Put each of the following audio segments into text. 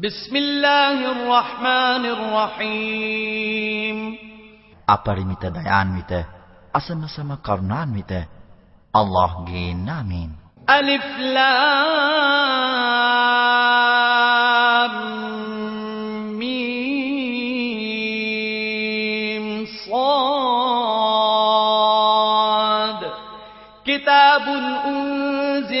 بسم الله الرحمن الرحيم අපරිමිත දයාන්විත අසමසම කරුණාන්විත අල්ලාහ්ගේ නාමයෙන් ألف لام ميم صاد كتاب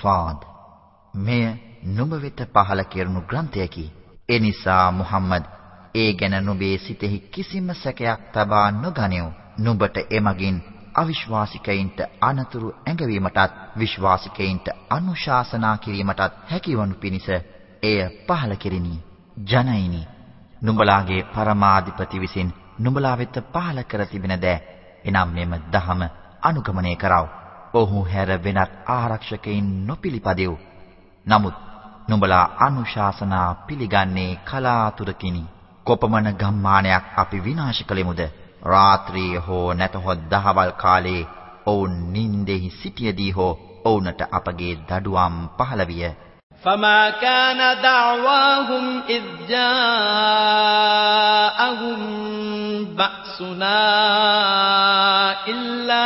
මීම් ස්වාද් මෙය නුඹ වෙත පහල කෙරුණු ග්‍රන්ථයකි. ඒ නිසා මුහම්මද් ඒ ගැන නුඹේ සිතෙහි කිසිම සැකයක් තබා නොගනිව්. නුඹට එමගින් අවිශ්වාසිකයින්ට අනතුරු ඇඟවීමටත් විශ්වාසිකයින්ට අනුශාසනා කිරීමටත් හැකිවනු පිණිස එය පහල කෙරිනි. ජනයිනි නුඹලාගේ පරමාධිපති විසින් නුඹලා වෙත පහල කර තිබෙන දෑ එනම් මෙම දහම අනුගමනය කරව. ඔහු හැර වෙනත් ආරක්ෂකයින් නොපිලිපදෙව්. නමුත් නුඹලා අනුශාසනා පිළිගන්නේ කලාතුරකිනි. කොපමණ ගම්මානයක් අපි විනාශ කළෙමුද? රාත්‍රියේ හෝ නැතහොත් දහවල් කාලේ ඔවුන් නින්දෙහි සිටියදී හෝ ඔවුන්ට අපගේ දඩුවම් පහළ විය. فما كان دعواهم إذ جاءهم بأسنا إلا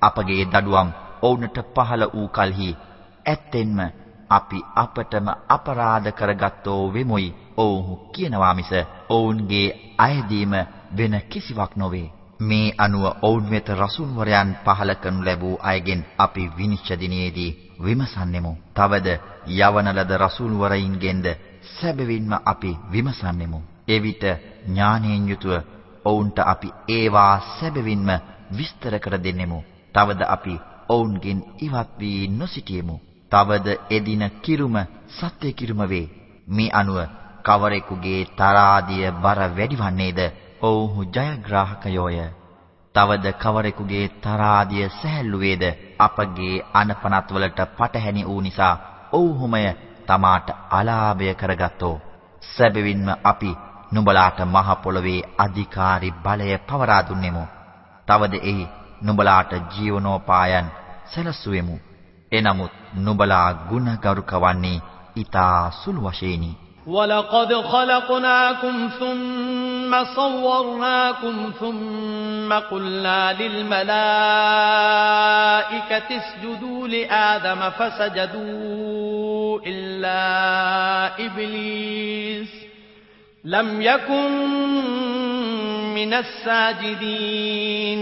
අපගේ දඩුවම් ඔවුන්ට පහළ වූ කලෙහි ඇත්තෙන්ම අපි අපටම අපරාධ කරගත්තෝ වෙමුයි. ඔවුහු කියනවා මිස ඔවුන්ගේ අයදීම වෙන කිසිවක් නොවේ. මේ අනුව ඔවුන් වෙත රසූල් වරයන් පහල කරනු ලැබූ අයගෙන් අපි විනිශ්චය දිනේදී විමසන්නෙමු. තවද යවන ලද රසූල් වරයින්ගෙන්ද සැබවින්ම අපි විමසන්නෙමු. එවිට ඥානයෙන් යුතුව ඔවුන්ට අපි ඒවා සැබවින්ම විස්තර කර දෙන්නෙමු. තවද අපි ඔවුන්ගෙන් ඉවත් වී නොසිටියෙමු. තවද එදින කිරුම සත්‍ය කිරුම වේ. මේ අනුව කවරෙකුගේ තරාදිය බර වැඩිවන්නේද? ඔව්හු ජයග්‍රාහකයෝය. තවද කවරෙකුගේ තරාදිය සැහැල්ලු වේද? අපගේ අනපනත් වලට පටහැනි වූ නිසා ඔව්හුමය තමාට අලාභය කරගත්තෝ. සැබවින්ම අපි නුඹලාට මහ පොළොවේ අධිකාරී බලය පවරා දුන්නෙමු. තවද එහි නුඹලාට ජීවනෝපායන් සැලසුවෙමු. එනමුත් නුඹලා ගුණගරුක වන්නේ ඊතා සුළු වශයෙන්ි. وَلَقَدْ خَلَقْنَاكُمْ ثُمَّ صَوَّرْنَاكُمْ ثُمَّ قُلْنَا لِلْمَلَائِكَةِ اسْجُدُوا لِآدَمَ فَسَجَدُوا إِلَّا إِبْلِيسَ لَمْ يَكُنْ مِنَ السَّاجِدِينَ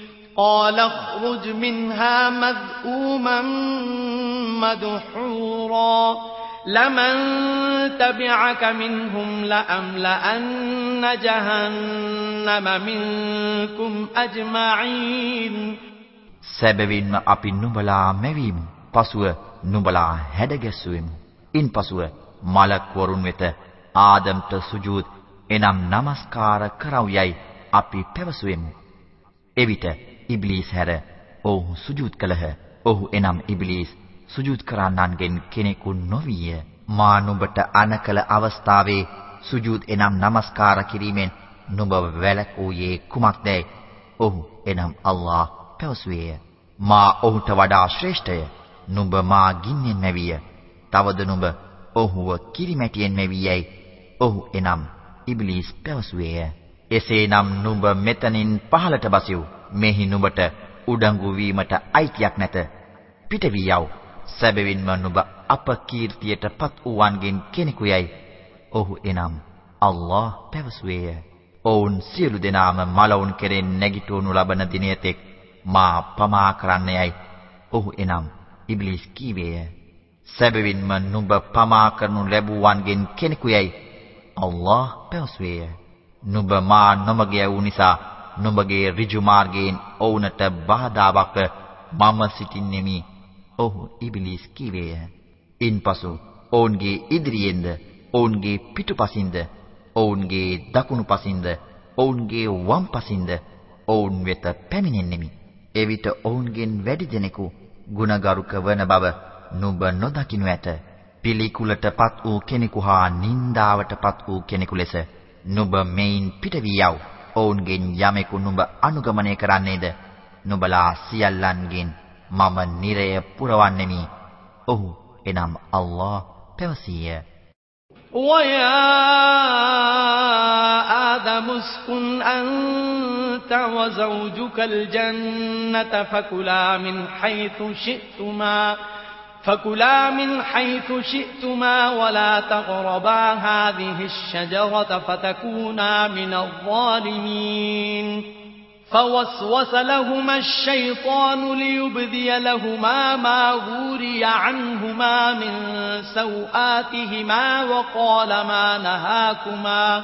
قال اخرج منها مذءوما مدحورا لمن تبعك منهم لأملأن جهنم منكم أجمعين සැබවින්ම අපි නුඹලා මැවීමු. පසුව නුඹලා හැඩගැස්සුවෙමු. ඉන්පසුව මලක් වරුන් වෙත ආදම්ට සුජූද් එනම් নমස්කාර කරවුයයි අපි පැවසුවෙමු. එවිට ඉබ්ලීස් හැර ඔහු සුජූද් කළහ. ඔහු එනම් ඉබ්ලීස් සුජූද් කරන්නන්ගෙන් කෙනෙකු නොවිය. මා නුඹට අනකල අවස්ථාවේ සුජූද් එනම් নমස්කාර කිරීමෙන් නුඹ වැළකූයේ කුමක්දයි? ඔහු එනම් අල්ලාහ් පැවසුවේය. මා ඔහුට වඩා ශ්‍රේෂ්ඨය. නුඹ මා ගින්නෙන් මැවිය. තවද නුඹ ඔහුව කිරිමැටියෙන් මැවියයි. ඔහු එනම් ඉබ්ලීස් පැවසුවේය. එසේනම් නුඹ මෙතනින් පහළට බසිව්. මෙහි නුඹට උඩඟු වීමට අයිතියක් නැත. පිට වී යව්. සැබවින්ම නුඹ අපකීර්තියටපත් වූවන්ගෙන් කෙනෙකුයයි. ඔහු එනම් අල්ලාහ් පැවසුවේය. ඔවුන් සියලු දෙනාම මලවුන් කෙරෙන් නැගිටවනු ලබන දිනයතෙක් මා පමා කරන්නයයි ඔහු එනම් ඉබ්ලිස් කීවේය සැබවින්ම නුඹ පමා කරනු ලැබුවන්ගෙන් කෙනෙකුයයි අල්ලාහ් පැවසුවේය නුඹ මා නොමග යවූ නිසා නුඹගේ ඍජු මාර්ගයෙන් ඔවුන්ට බාධාවක් මම සිටින්නෙමි ඔහු ඉබ්ලිස් කීවේය ඉන්පසු ඔවුන්ගේ ඉදිරියෙන්ද ඔවුන්ගේ පිටුපසින්ද ඔවුන්ගේ දකුණු පසින්ද ඔවුන්ගේ වම් පසින්ද ඔවුන් වෙත පැමිණෙන්නෙමි එවිට ඔවුන්ගෙන් වැඩි දෙනෙකු ගුණගරුක වන බව නුඹ නොදකිනු ඇත. පිළිකුලටපත් වූ කෙනෙකු හා නින්දාවටපත් වූ කෙනෙකු ලෙස නුඹ මෙයින් පිට වී යව්. ඔවුන්ගෙන් යමෙකු නුඹ අනුගමනය කරන්නේද? නුඹලා සියල්ලන්ගෙන් මම නිරය පුරවන්නෙමි. ඔහු එනම් අල්ලාහ් පැවසීය. وَيَا آدَمُ اسْكُنْ أَنْتَ وَزَوْجُكَ الْجَنَّةَ فَكُلَا مِنْ حَيْثُ شِئْتُمَا فَكُلَا مِنْ حَيْثُ شِئْتُمَا وَلَا تَقْرَبَا هَذِهِ الشَّجَرَةَ فَتَكُونَا مِنَ الظَّالِمِينَ فوسوس لهما الشيطان ليبدي لهما ما غوري عنهما من سوآتهما وقال ما نهاكما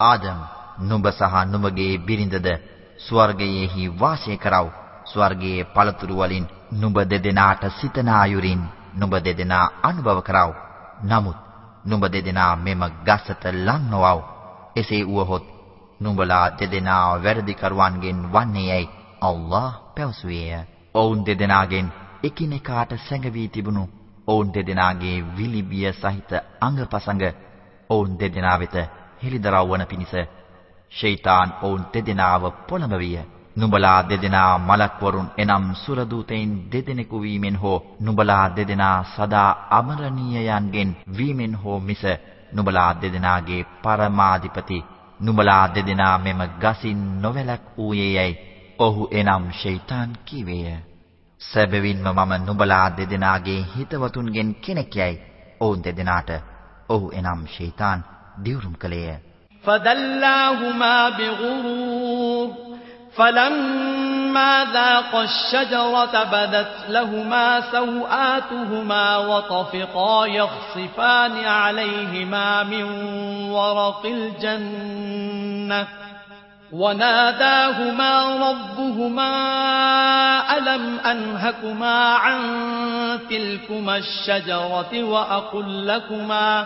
ආදම් නුඹ සහ නුඹගේ බිරිඳද ස්වර්ගයේහි වාසය කරව ස්වර්ගයේ පළතුරු වලින් නුඹ දෙදෙනාට සිතන ආයුරින් නුඹ දෙදෙනා අනුභව කරව. නමුත් නුඹ දෙදෙනා මෙම ගසට ලං නොවව්. එසේ වුවහොත් නුඹලා දෙදෙනා වැරදි කරුවන්ගෙන් වන්නේයයි අල්ලාහ් පැවසුවේය. ඔවුන් දෙදෙනාගෙන් එකිනෙකාට සැඟවී තිබුණු ඔවුන් දෙදෙනාගේ විලිබිය සහිත අංගපසංග ඔවුන් දෙදෙනා වෙත හෙළිදරව් වන පිණිස ෂයිතන් ඔවුන් දෙදෙනාව පොළඹවිය. නුඹලා දෙදෙනා මලක් වරුන් එනම් සුරදූතයින් දෙදෙනෙකු වීමෙන් හෝ නුඹලා දෙදෙනා සදා අමරණීයයන්ගෙන් වීමෙන් හෝ මිස නුඹලා දෙදෙනාගේ පරමාධිපති නුඹලා දෙදෙනා මෙම ගසින් නොවැළක් වූයේයයි ඔහු එනම් ෂයිතන් කීවේය සැබවින්ම මම නුඹලා දෙදෙනාගේ හිතවතුන්ගෙන් කෙනෙක් යයි ඔවුන් දෙදෙනාට ඔහු එනම් ෂයිතන් දිවුරුම් කළේය فدلاهما بغرور فلما ذاق الشجرة بدت لهما سوآتهما وطفقا يخصفان عليهما من ورق الجنة وناداهما ربهما ألم أنهكما عن تلكما الشجرة وأقل لكما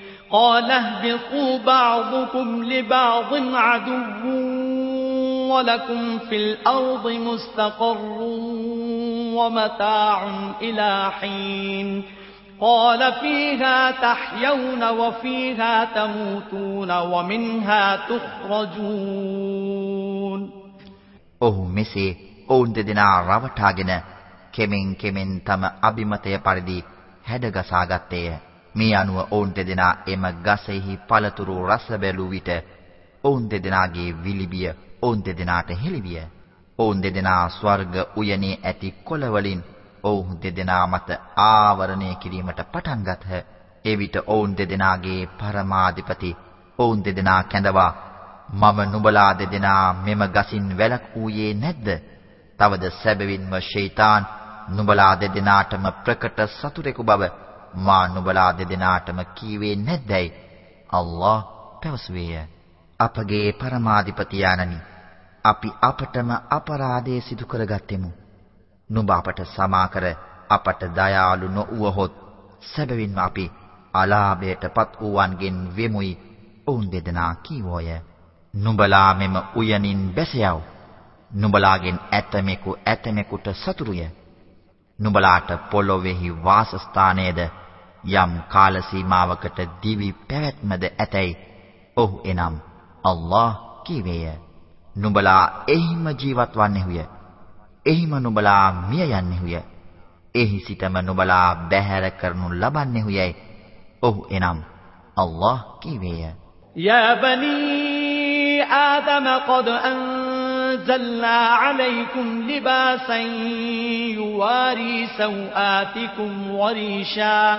قال اهبطوا بعضكم لبعض عدو ولكم في الأرض مستقر ومتاع إلى حين قال فيها تحيون وفيها تموتون ومنها تخرجون ඔහු මෙසේ ඔවුන් දෙදෙනා රවටාගෙන කෙමෙන් කෙමෙන් තම අභිමතය පරිදි හැඩගසා ගත්තේය. මේ අනුව ඔවුන් දෙදෙනා එම ගසෙහි පළතුරු රස බැලූ විට ඔවුන් දෙදෙනාගේ විලිබිය ඔවුන් දෙදෙනාට හෙළිවිය. ඔවුන් දෙදෙනා ස්වර්ග උයනේ ඇති කොළ වලින් ඔවුන් දෙදෙනා මත ආවරණය කිරීමට පටන් ගත්හ. එවිට ඔවුන් දෙදෙනාගේ පරමාධිපති ඔවුන් දෙදෙනා කැඳවා මම නුඹලා දෙදෙනා මෙම ගසින් වැළක් වූයේ නැද්ද? තවද සැබවින්ම ෂයිතන් නුඹලා දෙදෙනාටම ප්‍රකට සතුරෙකු බව මා නුඹලා දෙදෙනාටම කීවේ නැද්දයි අල්ලාහ් පැවසුවේය. අපගේ පරමාධිපති ආනනි අපි අපටම අපරාධය සිදු කරගත්තෙමු. නුඹ අපට සමා කර අපට දයාලු නොවුවහොත් සැබවින්ම අපි අලාභයටපත් වූවන්ගෙන් වෙමුයි. ඔවුන් දෙදෙනා කීවෝය. නුඹලා මෙම උයනින් බැසයව්. නුඹලාගෙන් ඇතමෙකු ඇතමෙකුට සතුරුය. නුඹලාට පොළොවේහි වාසස්ථානයේද යම් කාල සීමාවකට දිවි පැවැත්මද ඇතැයි ඔහු එනම් අල්ලාහ් කීවේය. නුඹලා එහිම ජීවත් වන්නේහුය. එහිම නුඹලා මිය යන්නේහුය. එහි සිටම නුඹලා බැහැර කරනු ලබන්නේහුයයි. ඔහු එනම් අල්ලාහ් කීවේය. يا بني آدم قد أنزلنا عليكم لباسا يواري سوآتكم وريشا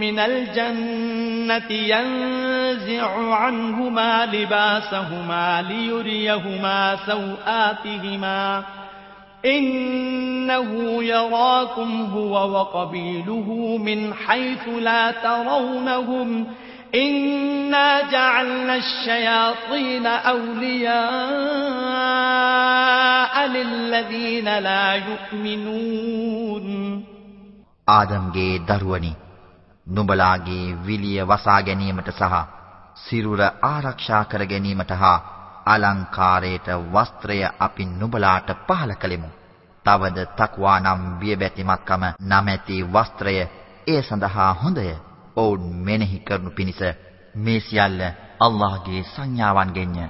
من الجنة ينزع عنهما لباسهما ليريهما سوآتهما إنه يراكم هو وقبيله من حيث لا ترونهم إنا جعلنا الشياطين أولياء للذين لا يؤمنون ආදම්ගේ දරුවනි නුඹලාගේ විලිය වසා ගැනීමට සහ සිරුර ආරක්ෂා කර ගැනීමට හා අලංකාරයට වස්ත්‍රය අපි නුඹලාට පහල කළෙමු. තවද තක්වා නම් බියබැතිමත්කම නැමැති වස්ත්‍රය ඒ සඳහා හොඳය. ඔවුන් මෙනෙහි කරනු පිණිස මේ සියල්ල අල්ලාහගේ සංඥාවන්ගෙන්ය.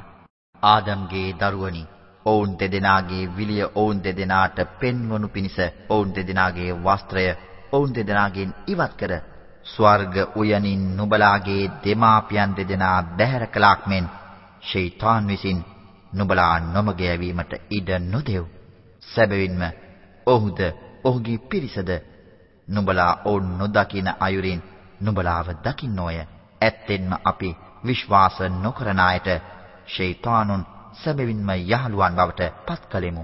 ආදම්ගේ දරුවනි ඔවුන් දෙදෙනාගේ විලිය ඔවුන් දෙදෙනාට පෙන්වනු පිණිස ඔවුන් දෙදෙනාගේ වස්ත්‍රය ඔවුන් දෙදෙනාගෙන් ඉවත් කර ස්වර්ග උයනින් නුඹලාගේ දෙමාපියන් දෙදෙනා බැහැර කළාක් මෙන් ෂයිතන් විසින් නුඹලා නොමග යැවීමට ඉඩ නොදෙව්. සැබවින්ම ඔහුද ඔහුගේ පිරිසද නුඹලා ඔවුන් නොදකින අයුරින් නුඹලාව දකින්නෝය. ඇත්තෙන්ම අපි විශ්වාස නොකරන අයට ෂයිතානුන් සැබවින්ම යහළුවන් බවට පත් කලෙමු.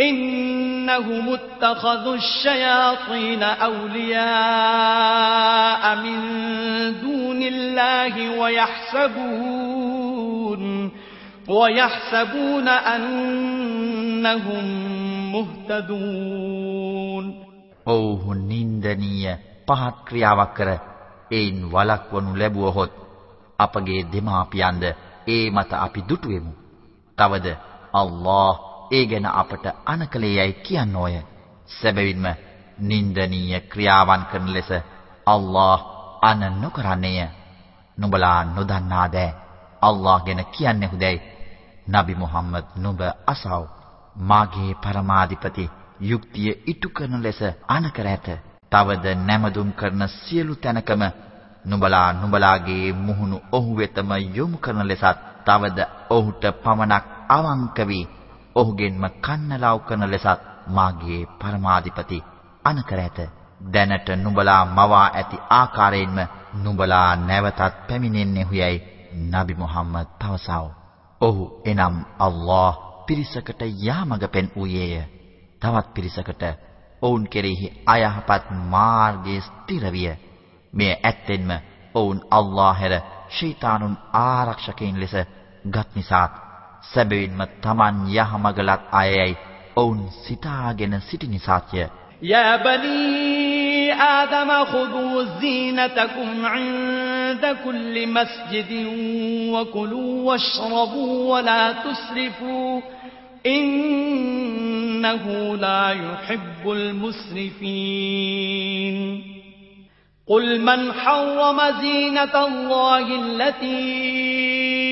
إنهم اتخذوا الشياطين أولياء من دون الله ويحسبون ويحسبون أنهم مهتدون ඔව්හු නින්දනීය පහත් ක්‍රියාවක් කර එයින් වළක්වනු ලැබුවහොත් අපගේ දෙමාපියන්ද ඒ මත අපි දුටුවෙමු. තවද අල්ලාහ් ඒ ගැන අපට අනකලෙයයි කියනෝය. සැබවින්ම නිന്ദනීය ක්‍රියාවන් කරන ලෙස අල්ලාහ් අන නොකරන්නේය. නුඹලා නොදන්නා දෑ අල්ලාහ් ගැන කියන්නේ හුදයි. නබි මුහම්මද් නුඹ අසව මාගේ පරමාධිපති යුක්තිය ඉටු කරන ලෙස අනකර ඇත. තවද නැමදුම් කරන සියලු තැනකම නුඹලා නුඹලාගේ මුහුණු ඔහු වෙතම යොමු කරන ලෙසත් තවද ඔහුට පමණක් අවංක වී ඔහුගෙන්ම කන්නලාව් කරන ලෙසත් මාගේ පරමාධිපති අනකර ඇත දැනට නුඹලා මවා ඇති ආකාරයෙන්ම නුඹලා නැවතත් පැමිණෙන්නේ හුයයි නබි මුහම්මද් පවසව. ඔහු එනම් අල්ලාහ් පිරිසකට යාමඟ පෙන් වූයේය. තවත් පිරිසකට ඔවුන් කෙරෙහි අයහපත් මාර්ගයේ ස්ථිර විය. මෙය ඇත්තෙන්ම ඔවුන් අල්ලාහ හැර ෂයිතානුන් ආරක්ෂකයින් ලෙස ගත් නිසා සැබවින්ම Taman යහමගලත් අයයි ඔවුන් සිතාගෙන සිටි නිසාය. يا بني آدم خذوا زينتكم عند كل مسجد وكلوا واشربوا ولا تسرفوا إنه لا يحب المسرفين قل من حرم زينة الله التي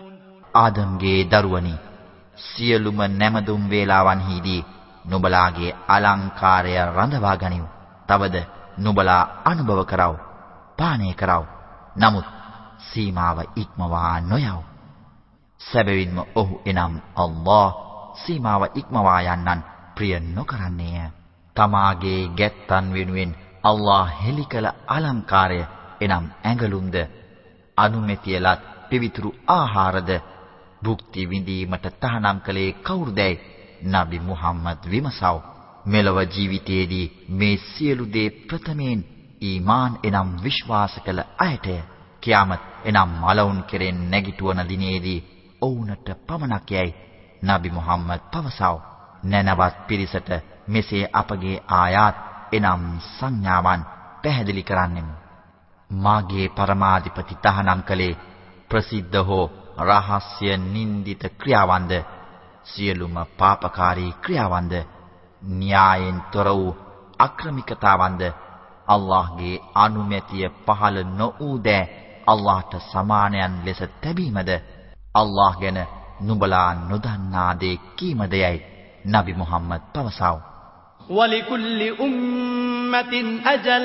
ආදම්ගේ දරුවනි සියලුම නැමදුම් වේලාවන්හිදී නුඹලාගේ අලංකාරය රඳවා ගනිව්. තවද නුඹලා අනුභව කරව, පානය කරව. නමුත් සීමාව ඉක්මවා නොයව්. සැබවින්ම ඔහු එනම් අල්ලාහ් සීමාව ඉක්මවා යන්නන් ප්‍රිය නොකරන්නේය. තමාගේ ගැත්තන් වෙනුවෙන් අල්ලාහ් හෙලි කළ අලංකාරය එනම් ඇඟලුම්ද අනුමැතියලත් පිවිතුරු ආහාරද භුක්ති විඳීමට තහනම් කළේ කවුරුදැයි නබි මුහම්මද් විමසව. මෙලව ජීවිතයේදී මේ සියලු දේ ප්‍රථමයෙන් ඊමාන් එනම් විශ්වාස කළ අයටය. කියාමත් එනම් මලවුන් කෙරෙන් නැගිටවන දිනේදී ඔවුන්ට පමණක් යයි නබි මුහම්මද් පවසව. නැනවත් පිරිසට මෙසේ අපගේ ආයාත් එනම් සංඥාවන් පැහැදිලි කරන්නෙමු. මාගේ පරමාධිපති තහනම් කළේ ප්‍රසිද්ධ හෝ රහස්‍ය නින්දිත ක්‍රියාවන්ද සියලුම පාපකාරී ක්‍රියාවන්ද න්‍යායෙන් තොර වූ අක්‍රමිකතාවන්ද අල්ලාහ්ගේ අනුමැතිය පහළ නොවූ දෑ අල්ලාහ්ට සමානයන් ලෙස තැබීමද අල්ලාහ් ගැන නුඹලා නොදන්නා දේ කීමදයයි නබි මුහම්මද් පවසව. وَلِكُلِّ أُمَّةٍ أَجَلٌ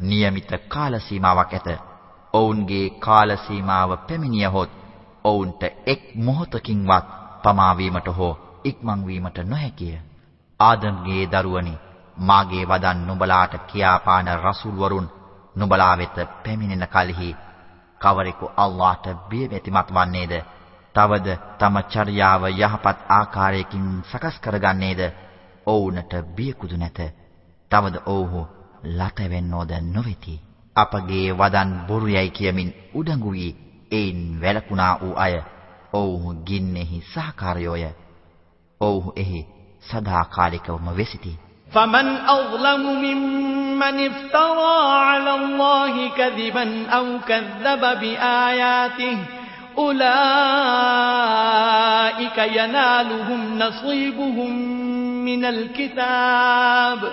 નિયમિત කාල සීමාවක් ඇත. ඔවුන්ගේ කාල සීමාව පැමිණියහොත් ඔවුන්ට එක් මොහොතකින්වත් පමා වීමට හෝ ඉක්මන් වීමට නොහැකිය. ආදම්ගේ දරුවනි මාගේ වදන් නුඹලාට කියාපාන රසූල් වරුන් නුඹලා වෙත පැමිණෙන කලෙහි කවරෙකු අල්ලාහට බියමැතිමත් වන්නේද? තවද තම චර්යාව යහපත් ආකාරයකින් සකස් කරගන්නේද? ඔවුන්ට බියකුදු නැත. තවද ඔව්හු ලතවෙන්නෝද නොවේති. අපගේ වදන් බොරු යයි කියමින් උඩඟු වී ඒන් වැළකුණා වූ අය ඔව්හු ගින්නෙහි සහකාරයෝය. ඔව්හු එහි සදාකාලිකවම වෙසිති. فمن أظلم ممن افترى على الله كذبا أو كذب بآياته أولئك ينالهم نصيبهم من الكتاب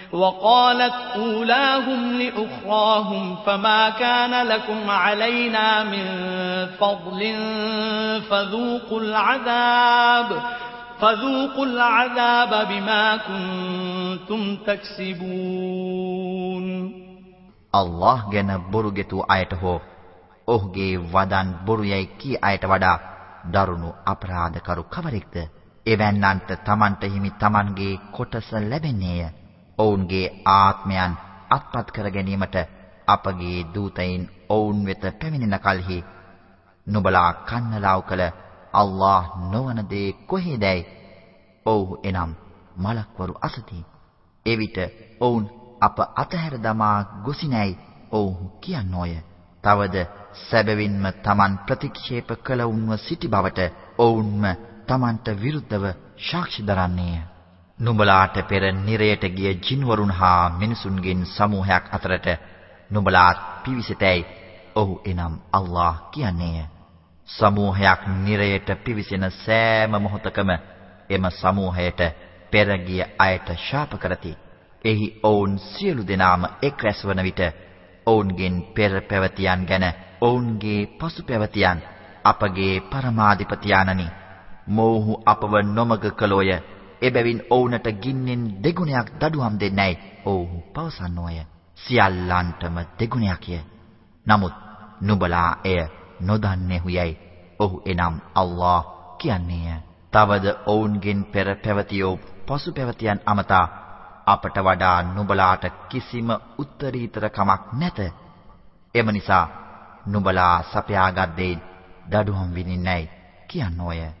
وقالت أولاهم لأخراهم فما كان لكم علينا من فضل فذوقوا العذاب فذوقوا العذاب بما كنتم تكسبون الله ගැන බොරු ගෙතු අයට හෝ ඔහුගේ වදන් බොරු යයි කී අයට වඩා දරුණු අපරාධකරු කවරෙක්ද එවැන්නන්ට Tamanට හිමි Tamanගේ කොටස ලැබෙන්නේය ඔවුන්ගේ ආත්මයන් අත්පත් කර ගැනීමට අපගේ දූතයින් ඔවුන් වෙත පැමිණෙන කලෙහි නුඹලා කන්නලාව් කළ අල්ලාහ් නොවන දේ කොහේදයි? ඔව්හු එනම් මලක්වරු අසති. එවිට ඔවුන් අප අතහැර දමා ගොසිනැයි ඔවුහු කියනෝය. තවද සැබවින්ම Taman ප්‍රතික්ෂේප කළ උන්ව සිටි බවට ඔවුන්ම Tamanට විරුද්ධව සාක්ෂි දරන්නේය. නුඹලාට පෙර නිරයට ගිය ජින්වරුන් හා මිනිසුන්ගෙන් සමූහයක් අතරට නුඹලාත් පිවිසෙතැයි ඔහු එනම් අල්ලාහ් කියන්නේය. සමූහයක් නිරයට පිවිසෙන සෑම මොහොතකම එම සමූහයට පෙරගිය අයට ශාප කරති. එහි ඔවුන් සියලු දෙනාම එක් රැස්වන විට ඔවුන්ගෙන් පෙර පැවතියන් ගැන ඔවුන්ගේ පසු පැවතියන් අපගේ පරමාධිපතියාණනි මෝහු අපව නොමග කළෝය එබැවින් ඔවුන්ට ගින්නෙන් දෙගුණයක් දඩුවම් දෙන්නේයි ඔවුහු පවසන්නෝය සියල්ලන්ටම දෙගුණයක්ය. නමුත් නුඹලා එය නොදන්නේහුයයි ඔහු එනම් අල්ලාහ් කියන්නේය තවද ඔවුන්ගෙන් පෙර පැවතියෝ පසු පැවතියන් අමතා අපට වඩා නුඹලාට කිසිම උත්තරීතර කමක් නැත. එම නිසා නුඹලා සපයාගත් දෙයින් දඩුවම් විඳින්නයි කියනෝය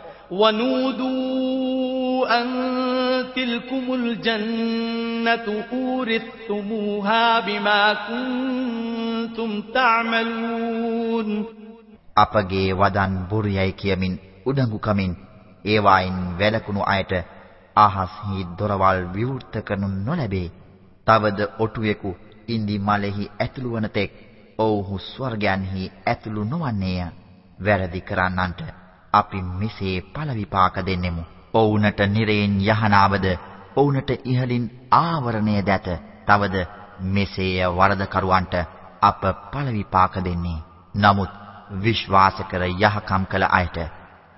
ونودوا أن تلكم الجنة أورثتموها بما كنتم تعملون අපගේ වදන් බොරුයයි කියමින් උඩඟු කමින් ඒවායින් වැළකුණු අයට ආහස්හි දොරවල් විවෘත කරනු නොලැබේ. තවද ඔටුවෙකු ඉන්දි මලෙහි ඇතුළු වන තෙක් ඔව්හු ස්වර්ගයන්හි ඇතුළු නොවන්නේය. වැරදි කරන්නන්ට අපි මෙසේ ඵල විපාක දෙන්නෙමු. ඔවුන්ට නිරේන් යහනාවද ඔවුන්ට ඉහලින් ආවරණය දැත. තවද මෙසේය වරදකරුවන්ට අප ඵල විපාක දෙන්නේ. නමුත් විශ්වාස කර යහකම් කළ අයට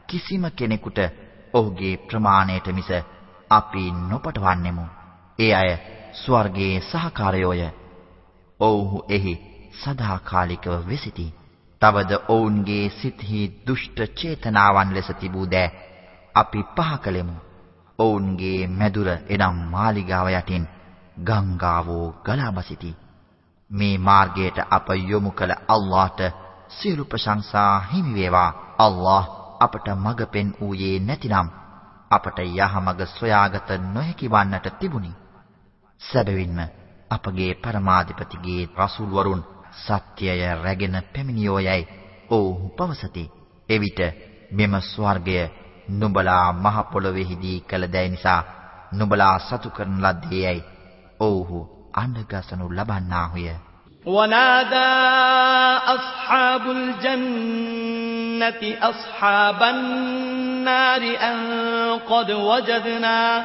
කිසිම කෙනෙකුට ඔහුගේ ප්‍රමාණයට මිස අපි නොපටවන්නෙමු. ඒ අය ස්වර්ගයේ සහකාරයෝය. ඔව්හු එහි සදාකාලිකව වෙසිතී. තවද ඔවුන්ගේ සිතෙහි දුෂ්ට චේතනාවන් ලෙස තිබූ දෑ අපි පහ කළෙමු. ඔවුන්ගේ මැදුර එනම් මාලිගාව යටින් ගංගාවෝ ගලා බසිති. මේ මාර්ගයට අප යොමු කළ අල්ලාහට සියලු ප්‍රශංසා හිමි වේවා. අල්ලාහ අපට මඟ පෙන් ඌයේ නැතිනම් අපට යහමඟ සොයාගත නොහැකි වන්නට තිබුණි. සැබවින්ම අපගේ පරමාධිපතිගේ රසූල් වරුන් සත්‍යය රැගෙන පැමිණියෝයයි ඔව්හු පවසති. එවිට මෙම ස්වර්ගය නුඹලා මහ පොළොවේහිදී කළ දෑ නිසා නුඹලා සතු කරන ලද්දේයයි ඔව්හු අඬගසනු ලබන්නාහුය. ونادى أصحاب الجنة أصحاب النار أن قد وجدنا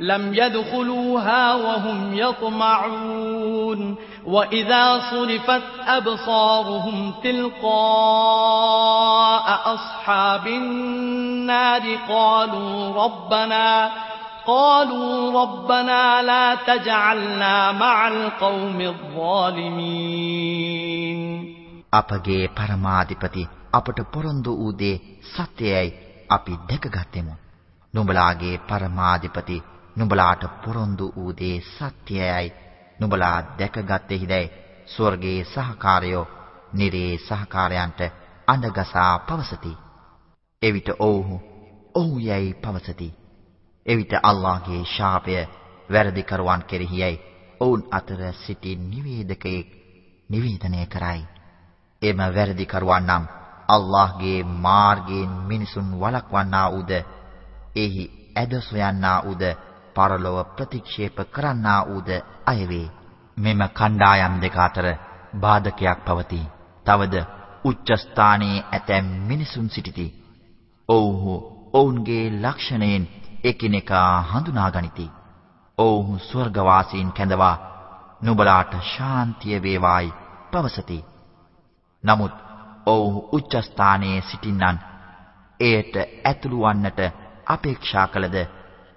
لم يدخلوها وهم يطمعون وإذا صرفت أبصارهم تلقاء أصحاب النار قالوا ربنا قالوا ربنا لا تجعلنا مع القوم الظالمين අපගේ පරමාධිපති අපට පොරොන්දු වූ දේ සත්‍යයයි අපි දැකගත්තෙමු. නුඹලාගේ පරමාධිපති නුඹලාට පොරොන්දු වූ දේ සත්‍යයයි නුඹලා දැකගත්තේහිදයි ස්වර්ගයේ සහකාරයෝ නිරේ සහකාරයන්ට අඬගසා පවසති. එවිට ඔව්හු ඔව් යයි පවසති. එවිට අල්ලාහගේ ශාපය වැරදි කරුවන් කෙරෙහියයි ඔවුන් අතර සිටි නිවේදකයෙක් නිවේදනය කරයි. එම වැරදි කරුවන් නම් අල්ලාහගේ මාර්ගයෙන් මිනිසුන් වළක්වන්නා උද එහි ඇද සොයන්නා උද පරලොව ප්‍රතික්ෂේප කරන්නා ඌද අයවේ. මෙම කණ්ඩායම් දෙක අතර බාධකයක් පවතී. තවද උච්ච ස්ථානයේ ඇතැම් මිනිසුන් සිටිති. ඔව්හු ඔවුන්ගේ ලක්ෂණයෙන් එකිනෙකා හඳුනාගනිති. ඔව්හු ස්වර්ගවාසීන් කැඳවා නුඹලාට ශාන්තිය වේවායි පවසති. නමුත් ඔව්හු උච්ච ස්ථානයේ සිටින්නන් එයට ඇතුළු වන්නට අපේක්ෂා කළද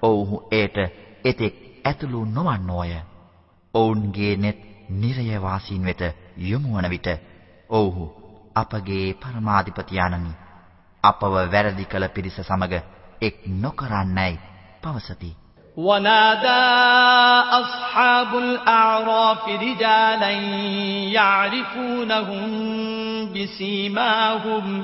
ඔව්හු එයට එතෙක් ඇතුළු නොවන්නෝය. ඔවුන්ගේ net නිරය වාසීන් වෙත යොමු වන විට ඔව්හු අපගේ පරමාධිපති ආනනි අපව වැරදි කළ පිරිස සමග එක් නොකරන්නයි පවසති. ونادى أصحاب الأعراف رجالا يعرفونهم بسيماهم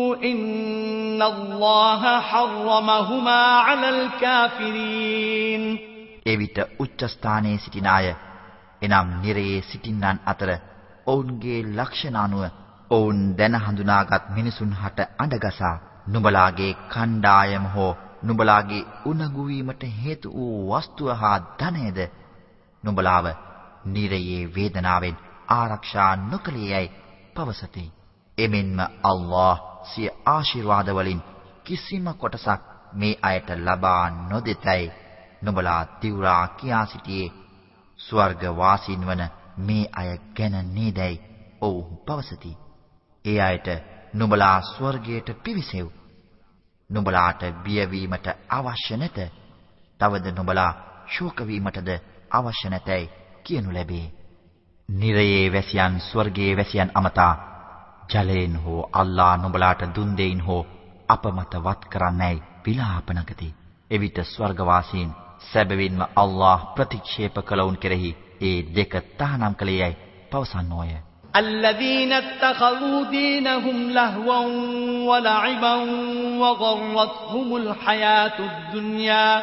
إن الله حرمهما على الكافرين එවිට උච්ච ස්ථානයේ සිටින අය එනම් නිරයේ සිටින්නන් අතර ඔවුන්ගේ ලක්ෂණ අනුව ඔවුන් දැන හඳුනාගත් මිනිසුන් හට අඬගසා නුඹලාගේ කණ්ඩායම හෝ නුඹලාගේ උණගු වීමට හේතු වූ වස්තුව හා ධනයද නුඹලාව නිරයේ වේදනාවෙන් ආරක්ෂා නොකළේයයි පවසති. එමෙන්ම අල්ලාහ් සිය ආශිර්වාද වලින් කිසිම කොටසක් මේ අයට ලබා නොදෙතයි නුඹලා තිවුරා කියා සිටියේ ස්වර්ග වාසීන් වන මේ අය ගැන නේදයි ඔවුහු පවසති. ඒ අයට නුඹලා ස්වර්ගයට පිවිසෙව්. නුඹලාට බියවීමට අවශ්‍ය නැත. තවද නුඹලා ශෝක වීමටද අවශ්‍ය නැතයි කියනු ලැබේ. නිරයේ වැසියන් ස්වර්ගයේ වැසියන් අමතා ජලයෙන් හෝ අල්ලා නුඹලාට දුන් දෙයින් හෝ අපමත වත් කරන්නයි විලාපනකති. එවිට ස්වර්ගවාසීන් සැබවින්ම අල්ලාහ් ප්‍රතික්ෂේප කළවුන් කෙරෙහි ඒ දෙක තහනම් කළේයයි පවසන්නෝය. الذين اتخذوا دينهم لهوا ولعبا وغرتهم الحياة الدنيا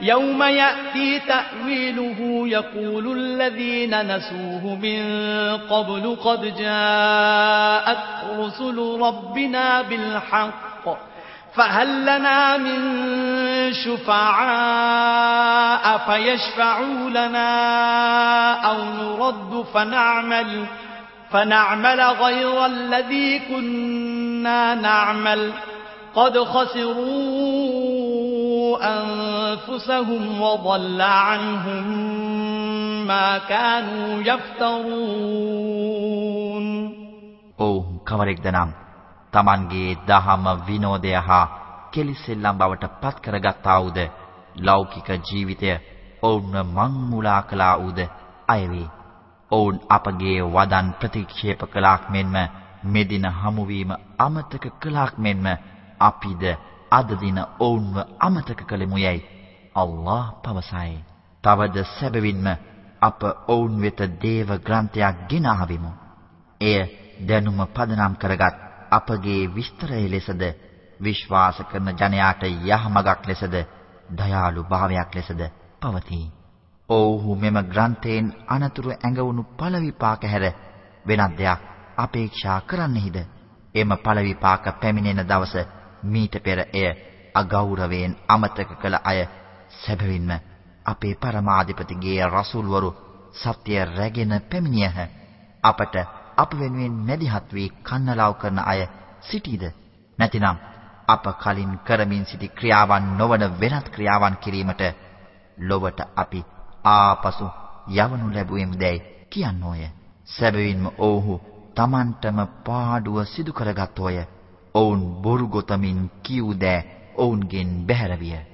يوم يأتي تأويله يقول الذين نسوه من قبل قد جاءت رسل ربنا بالحق فهل لنا من شفعاء فيشفعوا لنا أو نرد فنعمل فنعمل غير الذي كنا نعمل. قد خسروا أنفسهم وضل عنهم ما كانوا يفترون أوه කවරෙක්ද නම් Tamanගේ දහම විනෝදය හා කෙලිසෙල්ලම් බවට පත් කරගත්තා වූද ලෞකික ජීවිතය ඔවුන්ව මංමුලා කළා වූද අයවේ. ඔවුන් අපගේ වදන් ප්‍රතික්ෂේප කළාක් මෙන්ම මෙදින හමුවීම අමතක කළාක් මෙන්ම අපිද අද දින ඔවුන්ව අමතක කළෙමු යයි අල්ලාහ් පවසයි. තවද සැබවින්ම අප ඔවුන් වෙත දේව ග්‍රන්ථයක් ගෙන ආවෙමු. එය දැනුම පදනම් කරගත් අපගේ විස්තරය ලෙසද විශ්වාස කරන ජනයාට යහමගක් ලෙසද දයාලු භාවයක් ලෙසද පවතී. ඔව්හු මෙම ග්‍රන්ථයෙන් අනතුරු ඇඟවුණු ඵල විපාක හැර වෙනත් දෙයක් අපේක්ෂා කරන්නෙහිද? එම ඵල විපාක පැමිණෙන දවස මීට පෙර එය අගෞරවයෙන් අමතක කළ අය සැබවින්ම අපේ පරමාධිපතිගේ රසූල්වරු සත්‍ය රැගෙන පැමිණියහ. අපට අප වෙනුවෙන් මැදිහත් වී කන්නලාව් කරන අය සිටීද? නැතිනම් අප කලින් කරමින් සිටි ක්‍රියාවන් නොවන වෙනත් ක්‍රියාවන් කිරීමට ලොවට අපි ආපසු යවනු ලැබුවෙමුදැයි කියනෝය. සැබවින්ම ඔව්හු Tamanටම පාඩුව සිදු කරගත්ෝය. ඔවුන් බොරු ගොතමින් කියූ දෑ ඔවුන්ගෙන් බැහැර විය.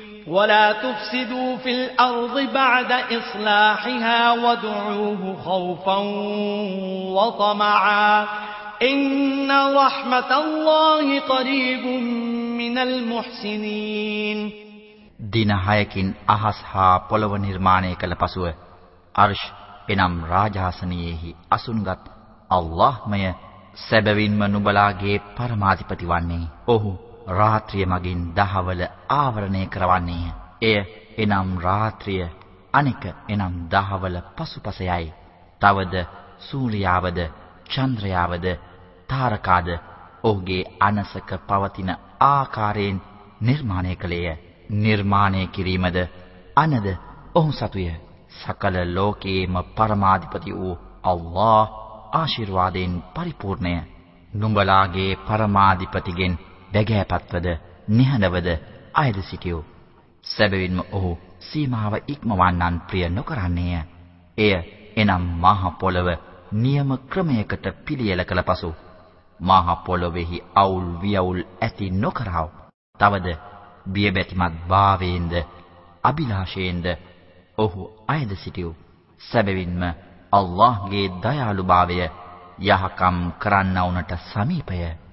ولا تفسدوا في الأرض بعد إصلاحها وادعوه خوفا وطمعا إن رحمة الله قريب من المحسنين දින 6කින් අහස් හා පොළව නිර්මාණය කළ පසුව අර්ෂ් එනම් රාජාසනයේහි අසුන්ගත් අල්ලාහ්මය සැබවින්ම නුඹලාගේ පරමාධිපති වන්නේ. ඔහු රාත්‍රිය මගින් දහවල ආවරණය කරවන්නේය. එය එනම් රාත්‍රිය අනික එනම් දහවල පසුපසයයි. තවද සූර්යාවද චන්ද්‍රයාවද තාරකාද ඔහුගේ අනසක පවතින ආකාරයෙන් නිර්මාණය කළේය. නිර්මාණය කිරීමද අනද ඔහු සතුය. සකල ලෝකයේම පරමාධිපති වූ අල්ලාහ් ආශිර්වාදයෙන් පරිපූර්ණය. නුඹලාගේ පරමාධිපතිගෙන් බැගෑපත්වද නිහඬවද අයද සිටියෝ. සැබවින්ම ඔහු සීමාව ඉක්මවන්නන් ප්‍රිය නොකරන්නේය. එය එනම් මහ පොළව නියම ක්‍රමයකට පිළියෙල කළ පසු මහ පොළොවේහි අවුල් වියවුල් ඇති නොකරව. තවද බියබැතිමත් භාවයෙන්ද අභිලාෂයෙන්ද ඔහු අයද සිටියු. සැබවින්ම අල්ලාහ්ගේ දයාලුභාවය යහකම් කරන්නවුනට සමීපය.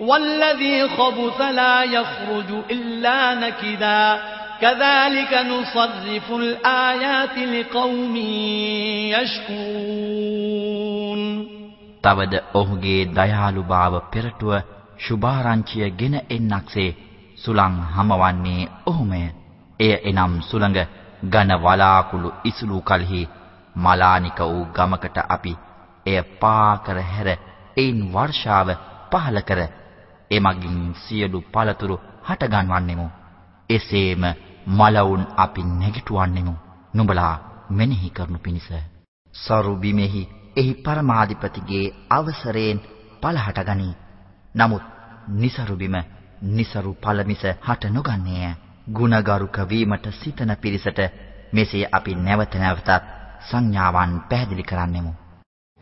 والذي خبث لا يخرج إلا نكدا كذلك نصرف الآيات لقوم يشكرون තවද ඔහුගේ දයාලුභාව පෙරටුව සුභාරංචිය ගෙන එන්නක්සේ සුළං හමවන්නේ ඔහුමය. එය එනම් සුළඟ ඝන වලාකුළු ඉසුළු කලෙහි මලානික වූ ගමකට අපි එය පා කර හැර ඒන් වර්ෂාව පහල කර එමගින් සියලු පළතුරු හටගන්වන්නෙමු. එසේම මලවුන් අපි නැගිටවන්නෙමු. නුඹලා මෙනෙහි කරනු පිණිස සරු බිමෙහි එහි පරමාධිපතිගේ අවසරයෙන් පළහට ගනී. නමුත් નિසරු බිම નિසරු පළමිස හට නොගන්නේය. ගුණගරුක වීමට සිතන පිරිසට මෙසේ අපි නැවත නැවතත් සංඥාවන් පැහැදිලි කරන්නෙමු.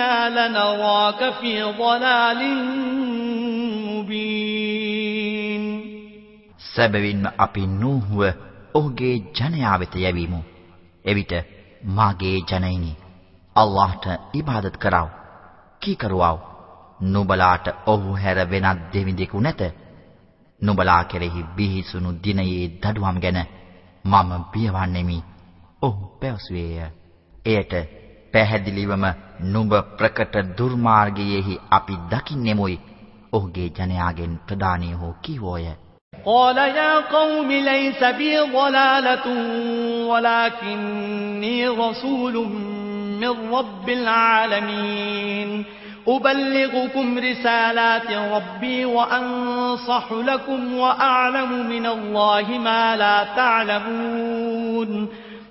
إنا لنراك في ضلال مبين සැබවින්ම අපි නූහුව ඔහුගේ ජනයා වෙත යැවීමු. එවිට මාගේ ජනයිනි අල්ලාහට ඉබාදත් කරව. කීකරුවව. නුඹලාට ඔහු හැර වෙනත් දෙවිදෙකු නැත. නුඹලා කෙරෙහි බිහිසුණු දිනයේ දඩුවම් ගැන මම බියවන්නේමි. ඔහු පැවසුවේය. එයට පැහැදිලිවම නුඹ ප්‍රකට දුර්මාර්ගයේහි අපි දකින්නෙමුයි. ඔහුගේ ජනයාගෙන් ප්‍රදානිය හෝ කීවෝය. قال يا قوم ليس بي ضلالة ولكني رسول من رب العالمين أبلغكم رسالات ربي وأنصح لكم وأعلم من الله ما لا تعلمون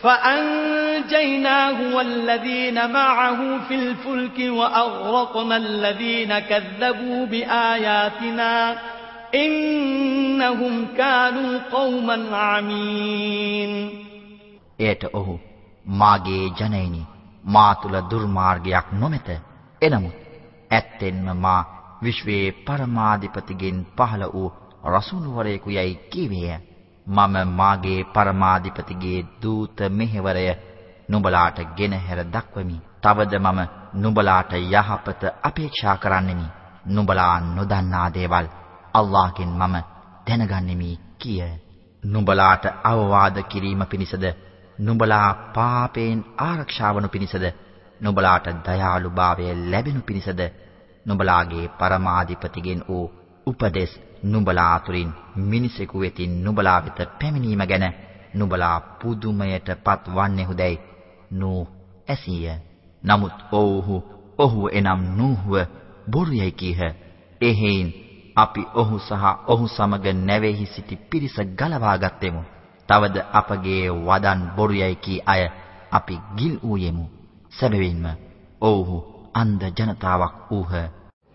فأنجيناه والذين معه في الفلك وأغرقنا الذين كذبوا بآياتنا إنهم كانوا قوما عمين එයට ඔහු මාගේ ජනයිනි මා තුල දුර්මාර්ගයක් නොමැත එනමුත් ඇත්තෙන්ම මා විශ්වයේ පරමාධිපතිගෙන් පහළ වූ රසූල්වරයෙකු යයි කීවේය. මම මාගේ පරමාධිපතිගේ දූත මෙහෙවරය නුඹලාට ගෙනහැර දක්වමි. තවද මම නුඹලාට යහපත අපේක්ෂා කරන්නෙමි. නුඹලා නොදන්නා දේවල් අල්ලාහ්ගෙන් මම දැනගන්නෙමි කිය. නුඹලාට අවවාද කිරීම පිණිසද නුඹලා පාපයෙන් ආරක්ෂා වනු පිණිසද නුඹලාට දයාලුභාවය ලැබෙනු පිණිසද නුඹලාගේ පරමාධිපතිගෙන් වූ උපදෙස් නුඹලා අතුරින් මිනිසෙකු වෙතින් නුඹලා වෙත පැමිණීම ගැන නුඹලා පුදුමයටපත් වන්නේහුදැයි නූ ඇසීය. නමුත් ඔව්හු ඔහු එනම් නූහුව බොරුයයි කීහ. එහෙයින් අපි ඔහු සහ ඔහු සමග නැවෙහි සිටි පිරිස ගලවා ගත්තෙමු. තවද අපගේ වදන් බොරුයයි කී අය අපි ගිල් ඌයෙමු. සැබවින්ම ඔව්හු අන්ධ ජනතාවක් වූහ.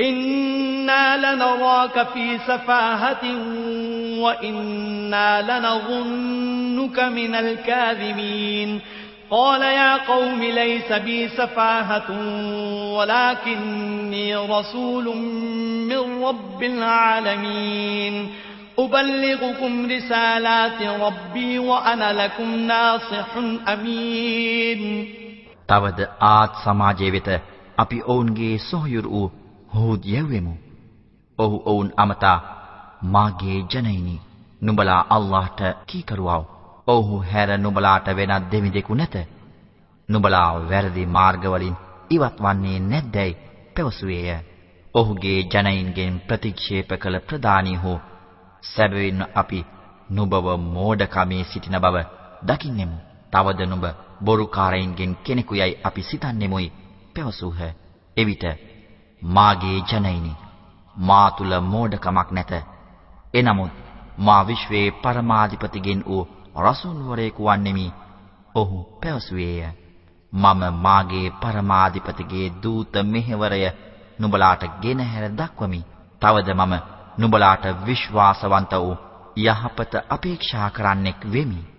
إنا لنراك في سفاهة وإنا لنظنك من الكاذبين قال يا قوم ليس بي سفاهة ولكني رسول من رب العالمين أبلغكم رسالات ربي وأنا لكم ناصح أمين තවද ආත් සමාජයේ වෙත අපි ඔවුන්ගේ සොහයුරු වූ හූද් යැවෙමු. ඔහු ඔවුන් අමතා මාගේ ජනයිනි නුඹලා අල්ලාහට කීකරුවව. ඔහු හැර නුඹලාට වෙනත් දෙවිදෙකු නැත. නුඹලා වැරදි මාර්ගවලින් ඉවත් වන්නේ නැද්දයි පැවසුවේය. ඔහුගේ ජනයින්ගෙන් ප්‍රතික්ෂේප කළ ප්‍රදානී හෝ සැබවින්ම අපි නුඹව මෝඩකමේ සිටින බව දකින්නෙමු. තවද නුඹ බොරුකාරයින්ගෙන් කෙනෙකුයයි අපි සිතන්නෙමුයි පැවසූහ. එවිට මාගේ ජනයිනි මා තුල මෝඩකමක් නැත. එනමුත් මා විශ්වයේ පරමාධිපතිගෙන් වූ රසූල් වරයෙකු වන්නෙමි. ඔහු පැවසුවේය. මම මාගේ පරමාධිපතිගේ දූත මෙහෙවරය නුඹලාට ගෙනහැර දක්වමි. තවද මම නුඹලාට විශ්වාසවන්ත වූ යහපත අපේක්ෂා කරන්නෙක් වෙමි.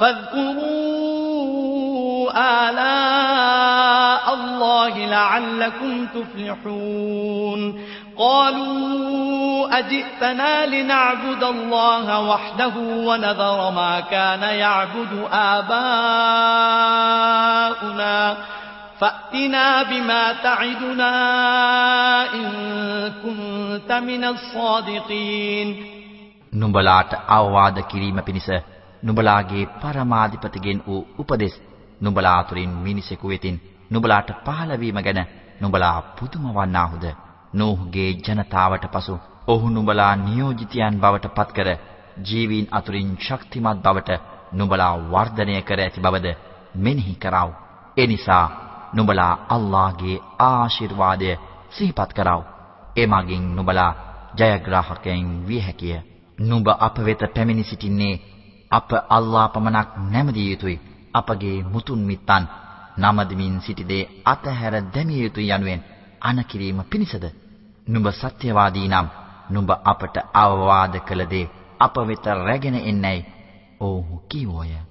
فاذكروا آلاء الله لعلكم تفلحون قالوا أجئتنا لنعبد الله وحده ونذر ما كان يعبد آباؤنا فأتنا بما تعدنا إن كنت من الصادقين නුඹලාට අවවාද කිරීම පිණිස නුඹලාගේ පරමාධිපතිගෙන් වූ උපදෙස් නුඹලා අතුරින් මිනිසෙකු වෙතින් නුඹලාට පහළ වීම ගැන නුඹලා පුදුම වන්නාහුද නූහ්ගේ ජනතාවට පසු ඔහු නුඹලා නියෝජිතයන් බවට පත්කර ජීවීන් අතුරින් ශක්තිමත් බවට නුඹලා වර්ධනය කර ඇති බවද මෙනෙහි කරව. ඒ නිසා නුඹලා අල්ලාහ්ගේ ආශිර්වාදය සිහිපත් කරව. එමගින් නුඹලා ජයග්‍රාහකයන් විය හැකිය. නුඹ අප වෙත පැමිණ සිටින්නේ අප අල්ලාහ පමණක් නැමදිය යුතුයි. අපගේ මුතුන් මිත්තන් නමදමින් සිටි දේ අතහැර දැමිය යුතුය යනුවෙන් අනකිරීම පිණිසද නුඹ සත්‍යවාදී නම් නුඹ අපට අවවාද කළ දේ අප වෙත රැගෙන එන්නේයි ඔව්හු කීවෝය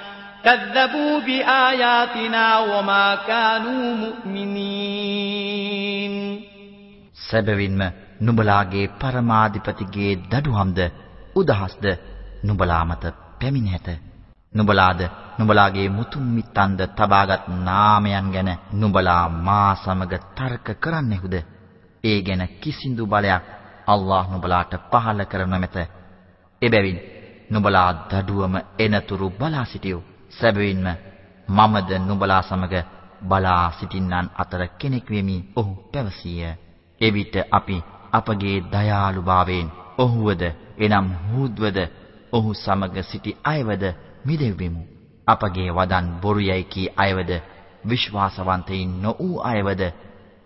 كذبوا بآياتنا وما كانوا مؤمنين සැබවින්ම නුඹලාගේ පරමාධිපතිගේ දඩුවම්ද උදහස්ද නුඹලා මත පැමිණ ඇත නුඹලාද නුඹලාගේ මුතුන් මිත්තන්ද තබාගත් නාමයන් ගැන නුඹලා මා සමග තර්ක කරන්නෙහුද? ඒ ගැන කිසිඳු බලයක් අල්ලාහ් නුඹලාට පහල කර නොමැත. එබැවින් නුඹලා දඩුවම එනතුරු බලා සිටියු. සැබවින්ම මමද නුඹලා සමග බලා සිටින්නන් අතර කෙනෙක් වෙමි. ඔහු පැවසිය. එවිට අපි අපගේ දයාලුභාවයෙන් ඔහුවද එනම් හූද්වද ඔහු සමග සිටි අයවද මිදෙව්වෙමු. අපගේ වදන් බොරු යයි කී අයවද විශ්වාසවන්තයින් නොවූ අයවද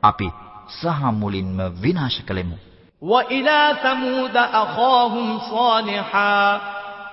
අපි සහ මුලින්ම විනාශ කළෙමු. وإلى ثمود أخاهم صالحا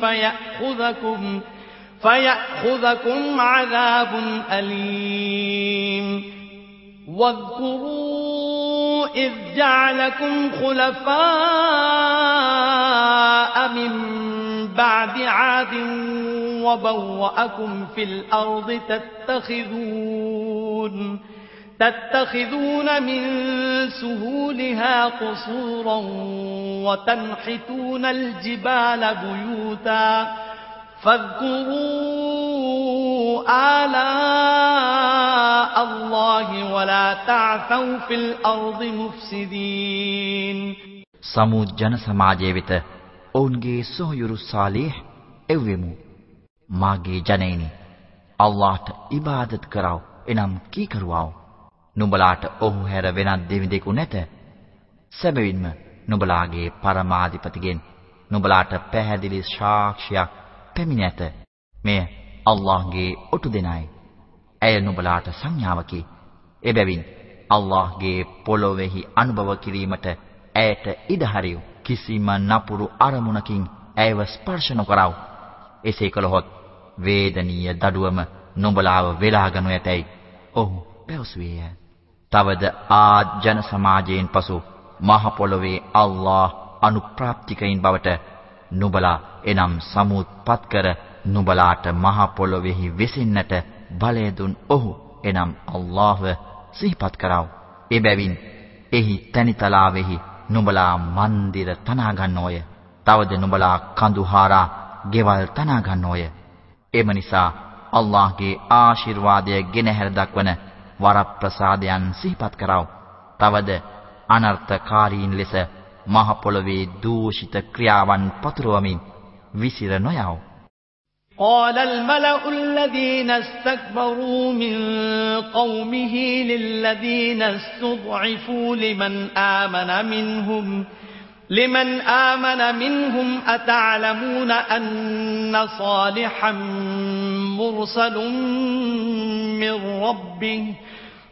فيأخذكم فيأخذكم عذاب أليم. واذكروا إذ جعلكم خلفاء من بعد عاد وبوأكم في الأرض تتخذون. تتخذون من سهولها قصورا وتنحتون الجبال بيوتا فاذكروا آلاء الله ولا تعثوا في الأرض مفسدين සමුද් ජන සමාජය වෙත ඔවුන්ගේ සොහයුරු සාලිහ් එවෙමු මාගේ ජනයිනි අල්ලාහට ඉබාදත් කරව එනම් කීකරුවව නුඹලාට ඔහු හැර වෙනත් දෙවිදෙකු නැත. සැබවින්ම නුඹලාගේ පරමාධිපතිගෙන් නුඹලාට පැහැදිලි සාක්ෂියක් පැමිණ ඇත. මෙය අල්ලාහ්ගේ ඔටු දෙනයි. ඇය නුඹලාට සංඥාවකි. එබැවින් අල්ලාහ්ගේ පොළොවේහි අනුභව කිරීමට ඇයට ඉඩ හරියු. කිසිම නපුරු අරමුණකින් ඇයව ස්පර්ශ නොකරව. එසේ කළහොත් වේදනීය දඩුවම නුඹලාව වෙලා ගනු ඇතැයි ඔහු පැවසුවේය. තවද ආද් ජන සමාජයෙන් පසු මහ පොළොවේ අල්ලාහ් අනුප්‍රාප්තිකයින් බවට නුඹලා එනම් සමුත්පත් කර නුඹලාට මහ පොළොවේහි වෙසෙන්නට බලය දුන් ඔහු එනම් අල්ලාහ්ව සිහිපත් කරව. එබැවින් එහි තනිතලාවෙහි නුඹලා මන්දිර තනා ගන්නෝය. තවද නුඹලා කඳුහාරා ගෙවල් තනා ගන්නෝය. එම නිසා අල්ලාහ්ගේ ආශිර්වාදය ගෙනහැර දක්වන වරප්‍රසාදයන් සිහිපත් කරව. තවද අනර්ථකාරීන් ලෙස මහ පොළවේ දූෂිත ක්‍රියාවන් පතුරවමින් විසිර නොයව. قال الملأ الذين استكبروا من قومه للذين استضعفوا لمن آمن منهم لمن آمن منهم أتعلمون أن صالحا مرسل من ربه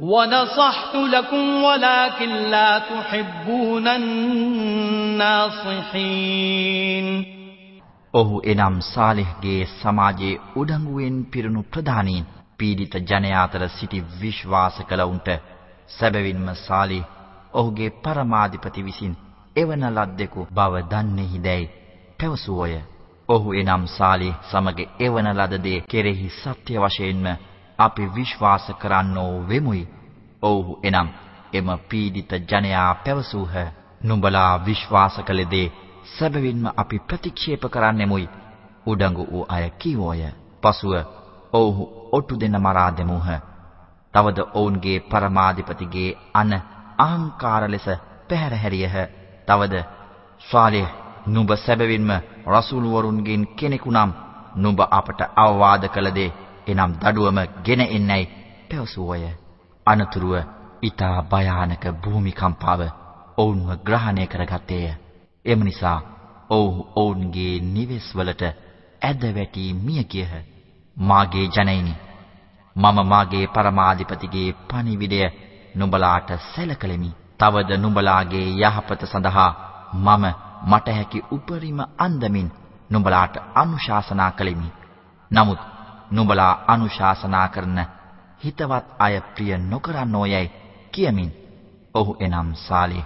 ونصحت لكم ولكن لا تحبون الناصحين ඔහු එනම් සාලිහ්ගේ සමාජයේ උඩඟුවෙන් පිරුණු ප්‍රධානීන් පීඩිත ජනයා අතර සිටි විශ්වාස කළවුන්ට සැබවින්ම සාලිහ් ඔහුගේ පරමාධිපති විසින් එවන ලද්දෙකු බව දන්නේහිදැයි පැවසුවෝය. ඔහු එනම් සාලිහ් සමග එවන ලද දේ කෙරෙහි සත්‍ය වශයෙන්ම අපි විශ්වාස කරන්නෝ වෙමුයි. ඔව්හු එනම් එම පීඩිත ජනයා පැවසූහ. නුඹලා විශ්වාස කළ දේ සැබවින්ම අපි ප්‍රතික්ෂේප කරන්නෙමුයි. උඩඟු වූ අය කීවෝය. පසුව ඔව්හු ඔට්ටු දෙන මරා දෙමුහ. තවද ඔවුන්ගේ පරමාධිපතිගේ අන අහංකාර ලෙස පැහැර හැරියහ. තවද ස්වාලිහ් නුඹ සැබවින්ම රසූල් වරුන්ගෙන් කෙනෙකු නම් නුඹ අපට අවවාද කළ දේ එනම් දඩුවම ගෙන එන්නයි පැවසුවය. අනතුරුව ඊතා භයානක භූමිකම්පාව ඔවුන්ව ග්‍රහණය කරගත්තේය. එම නිසා ඔව්හු ඔවුන්ගේ නිවෙස් වලට ඇද වැටි මිය ගියහ. මාගේ ජනයිනි මම මාගේ පරමාධිපතිගේ පණිවිඩය නුඹලාට සැලකෙමි. තවද නුඹලාගේ යහපත සඳහා මම මට හැකි උපරිම අන්දමින් නුඹලාට අනුශාසනා කළෙමි. නමුත් නුඹලා අනුශාසනා කරන හිතවත් අය ප්‍රිය නොකරනෝයයි කියමින් ඔහු එනම් සාලේ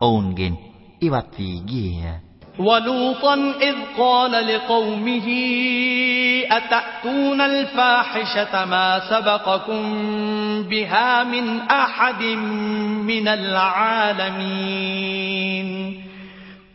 ඔවුන්ගෙන් ඉවත් වී ගියේය. ولوطا إذ قال لقومه أتأتون الفاحشة ما سبقكم بها من أحد من العالمين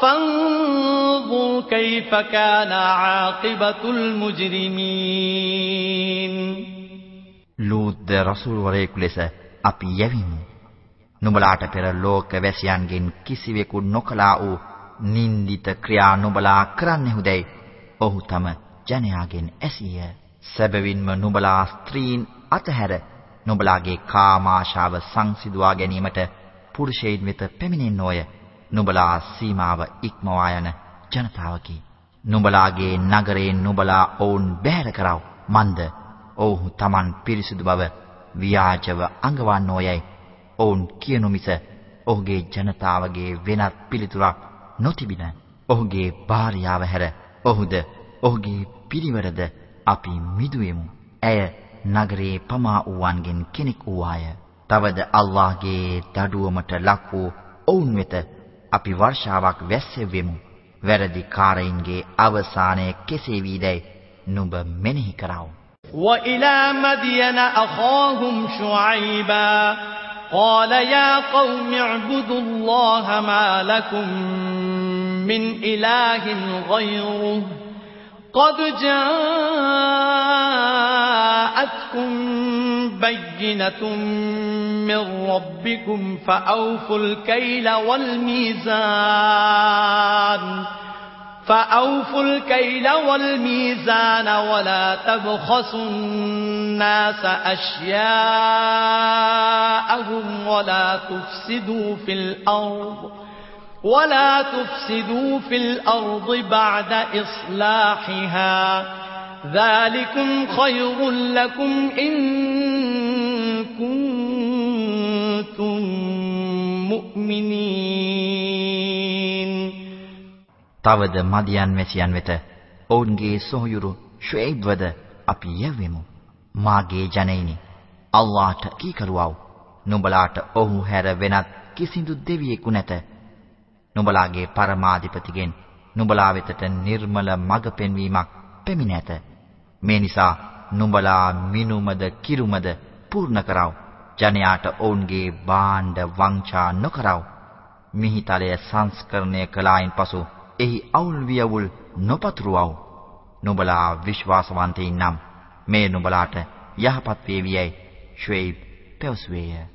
فانظر كيف كان عاقبة المجرمين ලූත් රසූල් වරයෙකු ලෙස අපි යැවිමු. නුඹලාට පෙර ලෝක වැසියන්ගෙන් කිසිවෙකු නොකලා වූ නින්දිත ක්‍රියා නුඹලා කරන්නෙහුදැයි ඔහු තම ජනයාගෙන් ඇසීය. සැබවින්ම නුඹලා ස්ත්‍රීන් අතහැර නුඹලාගේ කාමාශාව සංසිඳුවා ගැනීමට පුරුෂයින් වෙත පැමිණෙන්නෝය. නුඹලා සීමාව ඉක්මවා යන ජනතාවකි. නුඹලාගේ නගරයෙන් නුඹලා ඔවුන් බැහැර කරව. මන්ද ඔවුහු Taman පිරිසුදු බව ව්‍යාජව අඟවන්නෝයයි. ඔවුන් කියනු මිස ඔහුගේ ජනතාවගේ වෙනත් පිළිතුරක් නොතිබින. ඔහුගේ භාර්යාව හැර ඔහුද ඔහුගේ පිරිවරද අපි මිදුවෙමු. ඇය නගරේ පමා වූවන්ගෙන් කෙනෙක් වූවාය. තවද අල්ලාහගේ දඩුවමට ලක් වූ ඔවුන් වෙත අපි වර්ෂාවක් වැස්සෙවෙමු. වැරදි කාරයින්ගේ අවසානය කෙසේ වීදැයි නුඹ මෙනෙහි කරව. وإلى مدين أخاهم شعيبا قال يا قوم اعبدوا الله ما لكم من إله غيره قد جاءتكم بينة من ربكم فأوفوا الكيل والميزان فأوفوا الكيل والميزان ولا تبخسوا الناس أشياءهم ولا تفسدوا في الأرض ولا تفسدوا في الأرض بعد إصلاحها ذلكم خير لكم إن كنتم مؤمنين තවද මදියන් වැසියන් වෙත ඔවුන්ගේ සොහයුරු ෂුයිබ්වද අපි යැවෙමු. මාගේ ජනෙයිනි. අල්ලාහට කීකරුවව. නුඹලාට ඔහු හැර වෙනත් කිසිදු දෙවියෙකු නැත. නුඹලාගේ පරමාධිපතිගෙන් නුඹලා වෙතට නිර්මල මඟ පෙන්වීමක් පැමිණ ඇත. මේ නිසා නුඹලා මිනුමද කිරුමද පූර්ණ කරව. ජනයාට ඔවුන්ගේ භාණ්ඩ වංචා නොකරව. මිහිතලය සංස්කරණය කළායින් පසු එහි අවුල් වියවුල් නොපතුරවව. නුඹලා විශ්වාසවන්තයින් නම් මේ නුඹලාට යහපත් වේවියයි ෂුයිබ් පැවසුවේය.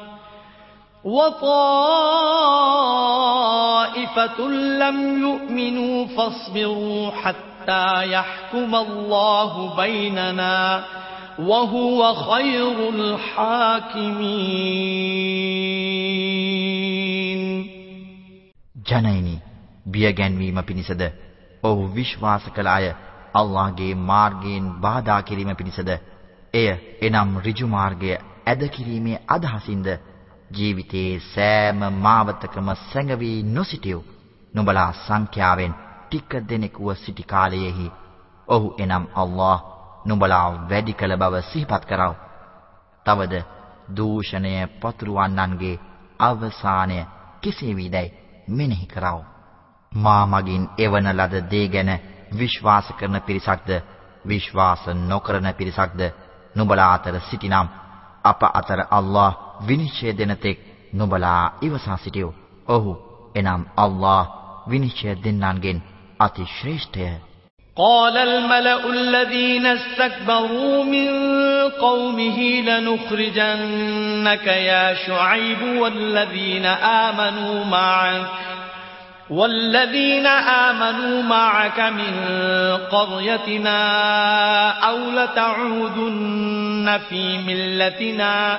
وطائفة لم يؤمنوا فاصبروا حتى يحكم الله بيننا وهو خير الحاكمين ජනයිනි බියගැන්වීම පිණිසද ඔහු විශ්වාස කළ අය අල්ලාහගේ මාර්ගයෙන් බාධා කිරීම පිණිසද එය එනම් ඍජු මාර්ගය ඇද කිරීමේ අදහසින්ද ජීවිතයේ සෑම මාවතකම සැඟවී නොසිටියු නුඹලා සංඛ්‍යාවෙන් ටික දෙනෙකුව සිටි කාලයෙහි ඔහු එනම් අල්ලාහ් නුඹලා වැඩි කළ බව සිහිපත් කරව. තවද දූෂණය පතුරවන්නන්ගේ අවසානය කෙසේ වීදයි මෙනෙහි කරව. මා මගින් එවන ලද දේ ගැන විශ්වාස කරන පිරිසක්ද විශ්වාස නොකරන පිරිසක්ද නුඹලා අතර සිටිනම් අප අතර අල්ලාහ් විනිශ්චය දෙන තෙක් නුඹලා ඉවසා සිටියෝ. ඔහු එනම් අල්ලාහ් විනිශ්චය දෙන්නන්ගෙන් අති ශ්‍රේෂ්ඨය. قال الملأ الذين استكبروا من قومه لنخرجنك يا شعيب والذين آمنوا معك والذين آمنوا معك من قريتنا أو لتعودن في ملتنا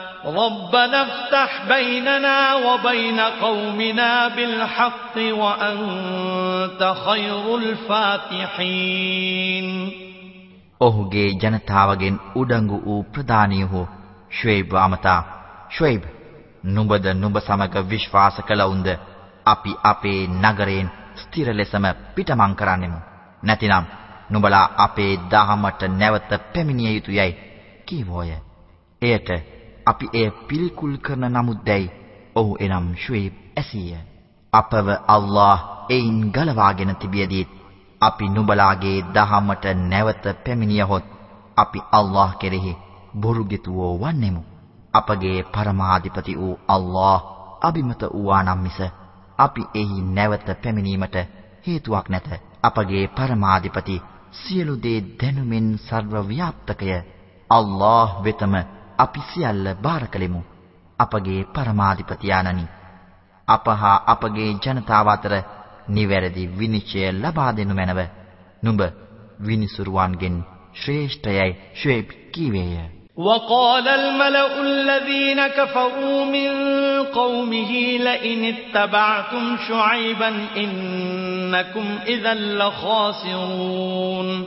ربنا افتح بيننا وبين قومنا بالحق وأنت خير الفاتحين ඔහුගේ ජනතාවගෙන් උඩඟු වූ ප්‍රධානියහු ෂුයිබ් අමතා ෂුයිබ් නුඹද නුඹ සමග විශ්වාස කළවුන්ද අපි අපේ නගරයෙන් ස්ථිර ලෙසම පිටමං කරන්නෙමු. නැතිනම් නුඹලා අපේ දහමට නැවත පැමිණිය යුතුයයි කීවෝය. එයට අපි එය පිළිකුල් කරන නමුත්දැයි ඔහු එනම් ෂුයිබ් ඇසීය. අපව අල්ලාහ් එයින් ගලවාගෙන තිබියදී අපි නුඹලාගේ දහමට නැවත පැමිණියහොත් අපි අල්ලාහ් කෙරෙහි බොරු ගෙතුවෝ වන්නෙමු. අපගේ පරමාධිපති වූ අල්ලාහ් අබිමත වූානම් මිස අපි එහි නැවත පැමිණීමට හේතුවක් නැත. අපගේ පරමාධිපති සියලු දේ දැනුමින් සර්ව ව්‍යාප්තකය. අල්ලාහ් වෙතම අපි සියල්ල බාර කළෙමු. අපගේ පරමාධිපති ආනනි. අප හා අපගේ ජනතාව අතර නිවැරදි විනිශ්චය ලබා දෙනු මැනව. නුඹ විනිසුරුවන්ගෙන් ශ්‍රේෂ්ඨයයි ශුයිබ් කීවේය. وقال الملأ الذين كفروا من قومه لئن اتبعتم شعيبا إنكم إذا لخاسرون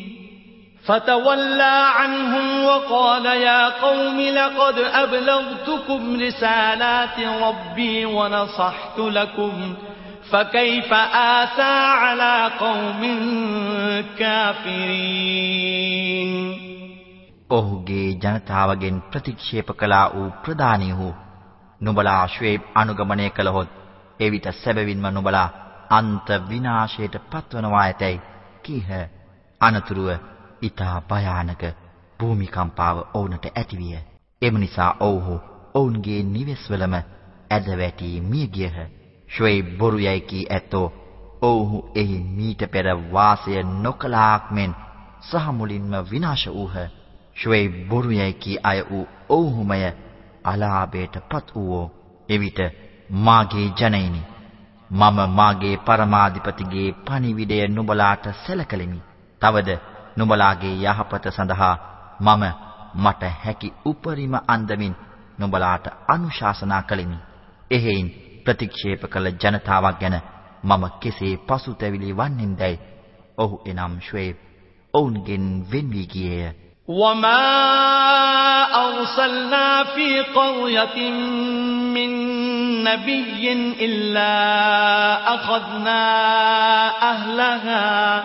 فتولى عنهم وقال يا قوم لقد أبلغتكم رسالات ربي ونصحت لكم فكيف آسى على قوم كافرين ඔහුගේ ජනතාවගෙන් ප්‍රතික්ෂේප කළා වූ ප්‍රධානීහු නුඹලා ශ්වේබ් අනුගමනය කළහොත් එවිට සැබවින්ම නුඹලා අන්ත විනාශයට පත්වනවා ඇතැයි කීහ අනතුරුව ඊතා භයානක භූමිකම්පාව ඔවුන්ට ඇතිවිය. එම නිසා ඔව්හු ඔවුන්ගේ නිවෙස්වලම ඇද වැටි මිය ගියහ. ශ්වේබ් බොරු යයි කී ඇත්තෝ ඔව්හු එහි මීට පෙර වාසය නොකලාක් මෙන් සහ මුලින්ම විනාශ වූහ. ෂුවයිබ් බොරු යයි කී අය වූ ඔව්හුමය අලාභයටපත් වූවෝ. එවිට මාගේ ජනයිනි මම මාගේ පරමාධිපතිගේ පණිවිඩය නුඹලාට සැලකෙමි. තවද නුඹලාගේ යහපත සඳහා මම මට හැකි උපරිම අන්දමින් නුඹලාට අනුශාසනා කළෙමි. එහෙයින් ප්‍රතික්ෂේප කළ ජනතාවක් ගැන මම කෙසේ පසුතැවිලි වන්නෙම්දයි ඔහු එනම් ෂුවේබ් ඔවුන්ගෙන් වෙන් වී ගියේය. وما أرسلنا في قرية من نبي إلا أخذنا أهلها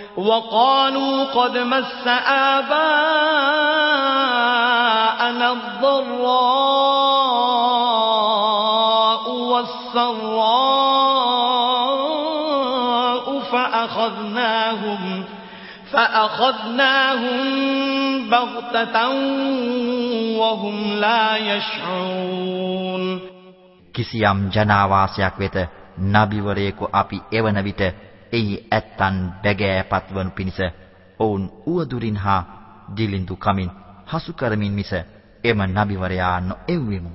وقالوا قد مس آباءنا الضراء والسراء فأخذناهم فأخذناهم بغتة وهم لا يشعرون කිසියම් ජනාවාසයක් වෙත නබිවරයෙකු අපි එවන විට එහි ඇත්තන් බැගෑපත් වනු පිණිස ඔවුන් උවදුරින් හා දිලිඳු කමින් හසු කරමින් මිස එම නබිවරයා නොඑව්වෙමු.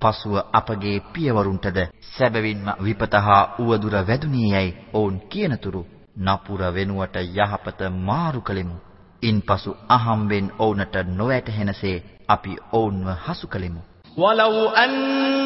පසුව අපගේ පියවරුන්ටද සැබවින්ම විපත හා උවදුර වැදුනේ යයි ඔවුන් කියනතුරු නපුර වෙනුවට යහපත මාරු කළෙමු. ඉන්පසු අහම්බෙන් ඔවුන්ට නොවැටහෙනසේ අපි ඔවුන්ව හසු කළෙමු. وَلَوْ أَنَّ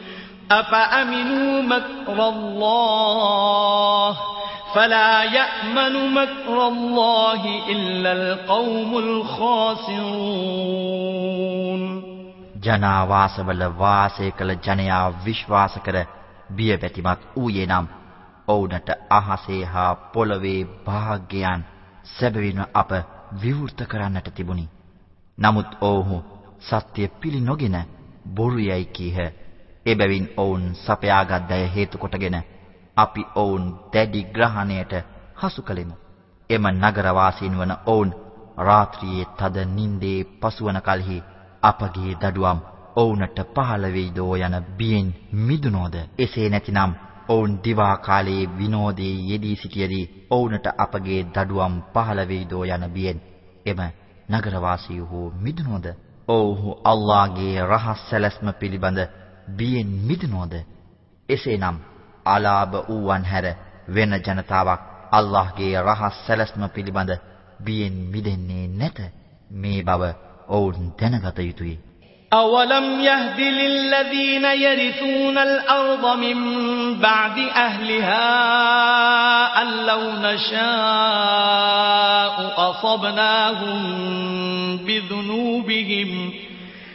أفأمنوا مكر الله فلا يأمن مكر الله إلا القوم الخاسرون ජනා වාසවල වාසය කළ ජනයා විශ්වාස කර බිය පැතිමත් ඌයේ නම් ඔවුන්ට අහසේ හා පොළවේ භාග්‍යයන් සැබවින්ම අප විවෘත කරන්නට තිබුණි. නමුත් ඔවුහු සත්‍ය පිළි නොගෙන බොරු යයි කීහ. එබැවින් ඔවුන් සපයාගත් දය හේතු කොටගෙන අපි ඔවුන් දැඩි ග්‍රහණයට හසු කළෙමු. එම නගර වාසීන් වන ඔවුන් රාත්‍රියේ තද නින්දේ පසුවන කලෙහි අපගේ දඩුවම් ඔවුන්ට පහළ වෙයිදෝ යන බියෙන් මිදුනෝද එසේ නැතිනම් ඔවුන් දිවා කාලයේ විනෝදයේ යෙදී සිටියේදී ඔවුන්ට අපගේ දඩුවම් පහළ වෙයිදෝ යන බියෙන් එම නගරවාසීහු මිදුනෝද ඔව්හු අල්ලාහගේ රහස් සැලැස්ම පිළිබඳ බියෙන් මිදුනෝද එසේනම් අලාභ වූවන් හැර වෙන ජනතාවක් අල්ලාහ්ගේ රහස් සැලැස්ම පිළිබඳ බියෙන් මිදෙන්නේ නැත මේ බව ඔවුන් දැනගත යුතුය أولم يهد للذين يرثون الأرض من بعد أهلها أن لو نشاء أصبناهم بذنوبهم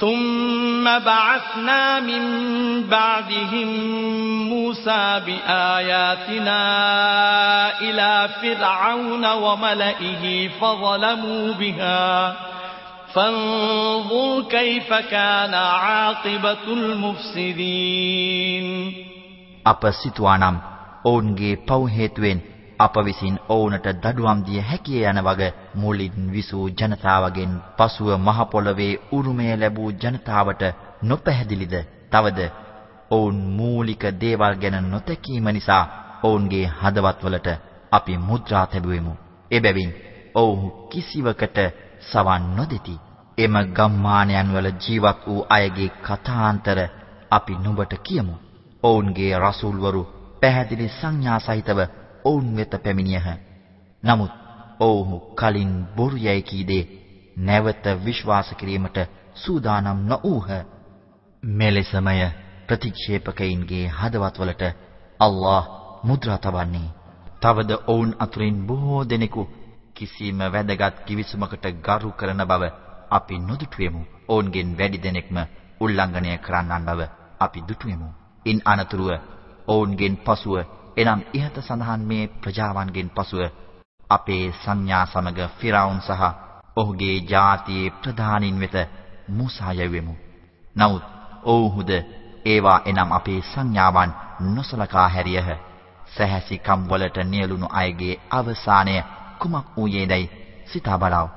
ثم بعثنا من بعدهم موسى بآياتنا إلى فرعون وملئه فظلموا بها فانظر كيف كان عاقبة المفسدين අප සිතුවානම් ඔවුන්ගේ පව් හේතුවෙන් අප විසින් ඔවුන්ට දඩුවම් දිය හැකිය යන වග මුලින් විසූ ජනතාවගෙන් පසුව මහ පොළවේ උරුමය ලැබූ ජනතාවට නොපැහැදිලිද? තවද ඔවුන් මූලික දේවල් ගැන නොතැකීම නිසා ඔවුන්ගේ හදවත්වලට අපි මුද්‍රා තැබුවෙමු. එබැවින් ඔවුහු කිසිවකට සවන් නොදෙති. එම ගම්මානයන් වල ජීවත් වූ අයගේ කථාන්තර අපි නුඹට කියමු. ඔවුන්ගේ රසූල්වරු පැහැදිලි සංඥා සහිතව ඔවුන් වෙත පැමිණියහ. නමුත් ඔවුහු කලින් බොරු යයි කී දේ නැවත විශ්වාස කිරීමට සූදානම් නොඌහ. මෙලෙසමය ප්‍රතික්ෂේපකයින්ගේ හදවත්වලට අල්ලාහ් මුද්‍රා තබන්නේ. තවද ඔවුන් අතුරින් බොහෝ දෙනෙකු කිසිම වැදගත් කිවිසුමකට ගරු කරන බව අපි නොදුටුවෙමු. ඔවුන්ගෙන් වැඩි දෙනෙක්ම උල්ලංඝනය කරන්නන් බව අපි දුටුවෙමු. ඉන් අනතුරුව ඔවුන්ගෙන් පසුව එනම් ඉහත සඳහන් මේ ප්‍රජාවන්ගෙන් පසුව අපේ සංඥා සමග ෆිරාවුන් සහ ඔහුගේ ජාතියේ ප්‍රධානින් වෙත මූසා යැවෙමු. නමුත් ඔව්හුද ඒවා එනම් අපේ සංඥාවන් නොසලකා හැරියහ. සැහැසිකම් වලට නියලුණු අයගේ අවසානය කුමක් වූයේදයි සිතා බලව.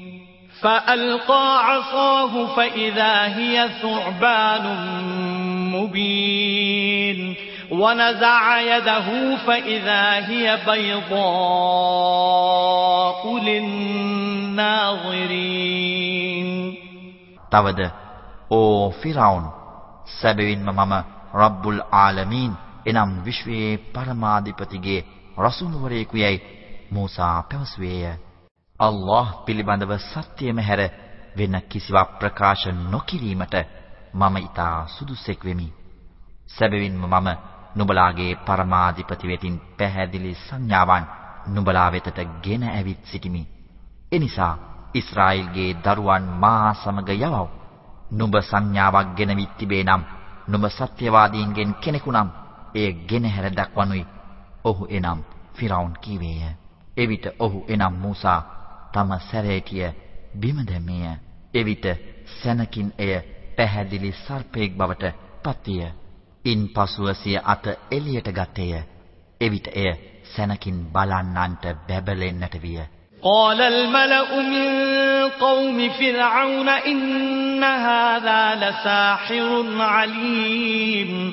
فألقى عصاه فإذا هي ثعبان مبين ونزع يده فإذا هي بيضاء للناظرين තවද ඕ ෆිරාවුන් සැබවින්ම මම රබ්බුල් ආලමීන් එනම් විශ්වයේ පරමාධිපතිගේ රසූල්වරයෙකු යයි මූසා පැවසුවේය. අල්ලාහ් පිළිබඳව සත්‍යයම හැර වෙන කිසිවක් ප්‍රකාශ නොකිරීමට මම ඊටා සුදුසෙක් වෙමි. සැබවින්ම මම නුඹලාගේ පරමාධිපති වෙතින් පැහැදිලි සංඥාවන් නුඹලා වෙතට ගෙන ඇවිත් සිටිමි. එනිසා ඊශ්‍රායෙල්ගේ දරුවන් මා සමග යවව්. නුඹ සංඥාවක් ගෙනවිත් තිබේ නම් නුඹ සත්‍යවාදීන්ගෙන් කෙනෙකු නම් එය ගෙනහැර දක්වනුයි. ඔහු එනම් ෆිරාවුන් කීවේය. එවිට ඔහු එනම් මූසා තම සැරේටිය බිම දැමීය. එවිට සැනකින් එය පැහැදිලි සර්පෙක් බවට පත්විය. ඉන්පසුව සිය අත එළියට ගත්තේය. එවිට එය සැනකින් බලන්නන්ට බැබලෙන්නට විය. قال الملأ من قوم فرعون إن هذا لساحر عليم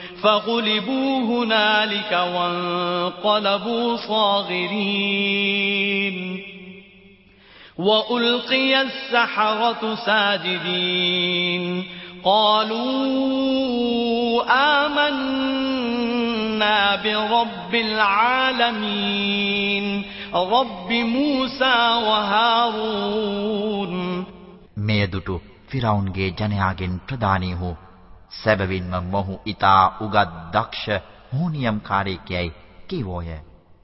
فغلبوا هنالك وانقلبوا صاغرين وألقي السحرة ساجدين قالوا آمنا برب العالمين رب موسى وهارون මෙය දුටු ෆිරාවුන්ගේ ජනයාගෙන් ප්‍රධානී වූ සැබවින්ම මොහු ඊතා උගත් දක්ෂ හෝනියම්කාරයෙක්යයි කීවෝය.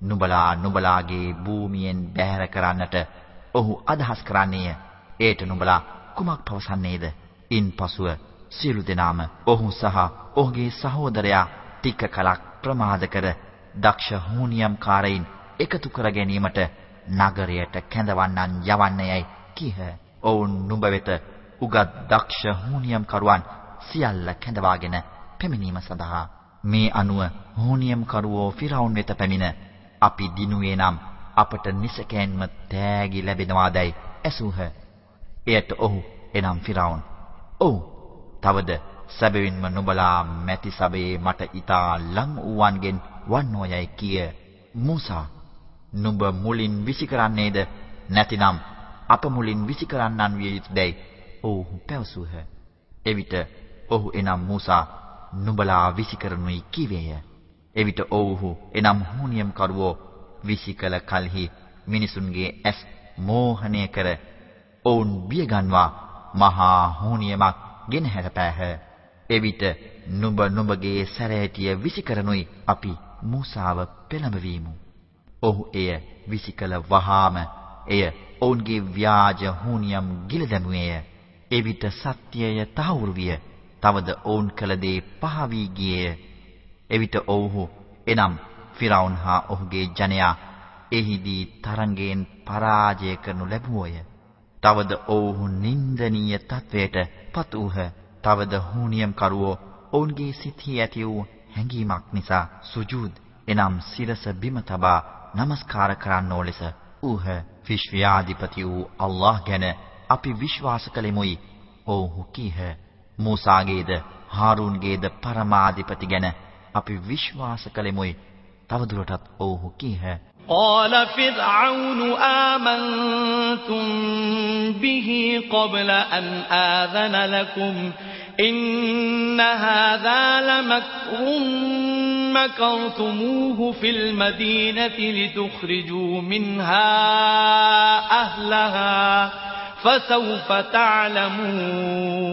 නුඹලා නුඹලාගේ භූමියෙන් බැහැර කරන්නට ඔහු අදහස් කරන්නේය. ඒට නුඹලා කුමක් පවසන්නේද? ඉන්පසුව සියලු දෙනාම ඔහු සහ ඔහුගේ සහෝදරයා ටික කලක් ප්‍රමාද කර දක්ෂ හෝනියම්කාරයින් එකතු කර ගැනීමට නගරයට කැඳවන්නන් යවන්නේයයි කීහ. ඔවුන් නුඹ වෙත උගත් දක්ෂ හෝනියම්කරුවන් සියල්ල කැඳවාගෙන පැමිණීම සඳහා මේ අනුව හෝනියම්කරුවෝ ෆිරාවුන් වෙත පැමිණ අපි දිනුවේ නම් අපට නිසකයෙන්ම තෑගි ලැබෙනවාදයි ඇසූහ. එයට ඔහු එනම් ෆිරාවුන්. "ඔව්. තවද සැබවින්ම නුඹලා මැති සබේ මට ඊතා ලං වූවන්ගෙන් වන්නෝයයි කිය." මූසා නුඹ මුලින් විසිකරන්නේද නැතිනම් අප මුලින් විසිකරන්නන් විය යුතුයදයි ඔව්හු පැවසූහ. එවිට ඔහු එනම් මූසා නුඹලා විසිකරනුයි කීවේය. එවිට ඔව්හු එනම් හුනියම් කරවෝ විසිකල කලෙහි මිනිසුන්ගේ ඇස් මෝහණය කර ඔවුන් බියගන්වා මහා හුනියමක් ගෙනහැර පෑහ. එවිට නුඹ නුඹගේ සැරෑටිය විසිකරනුයි අපි මූසාව පෙළඹවීමු. ඔහු එය විසිකල වහාම එය ඔවුන්ගේ ව්‍යාජ හුනියම් ගිල දැමුවේය. එවිට සත්‍යය තහවුරු විය. තවද ඔවුන් කළ දේ පහ වී ගියේය. එවිට ඔව්හු එනම් ෆිරාවුන් හා ඔහුගේ ජනයා එහිදී තරංගයෙන් පරාජය කරනු ලැබුවෝය. තවද ඔව්හු නිନ୍ଦනීය තත්වයට පත් වූහ. තවද හුනියම් කරවෝ ඔවුන්ගේ සිතෙහි ඇති වූ හැඟීමක් නිසා සුජූද් එනම් සිරස බිම තබා নমස්කාර කරන්නෝ ලෙස ඌහ විශ්වයාධිපති වූ අල්ලාහ් ගැන අපි විශ්වාස කළෙමුයි. ඔව්හු කීහ මූසාගේද හාරූන්ගේද පරමාධිපති ගැන අපි විශ්වාස කළෙමුයි. තවදුරටත් ඔව්හු කීහ. قال فرعون آمنتم به قبل أن آذن لكم إن هذا لمكر مكرتموه في المدينة لتخرجوا منها أهلها فسوف تعلمون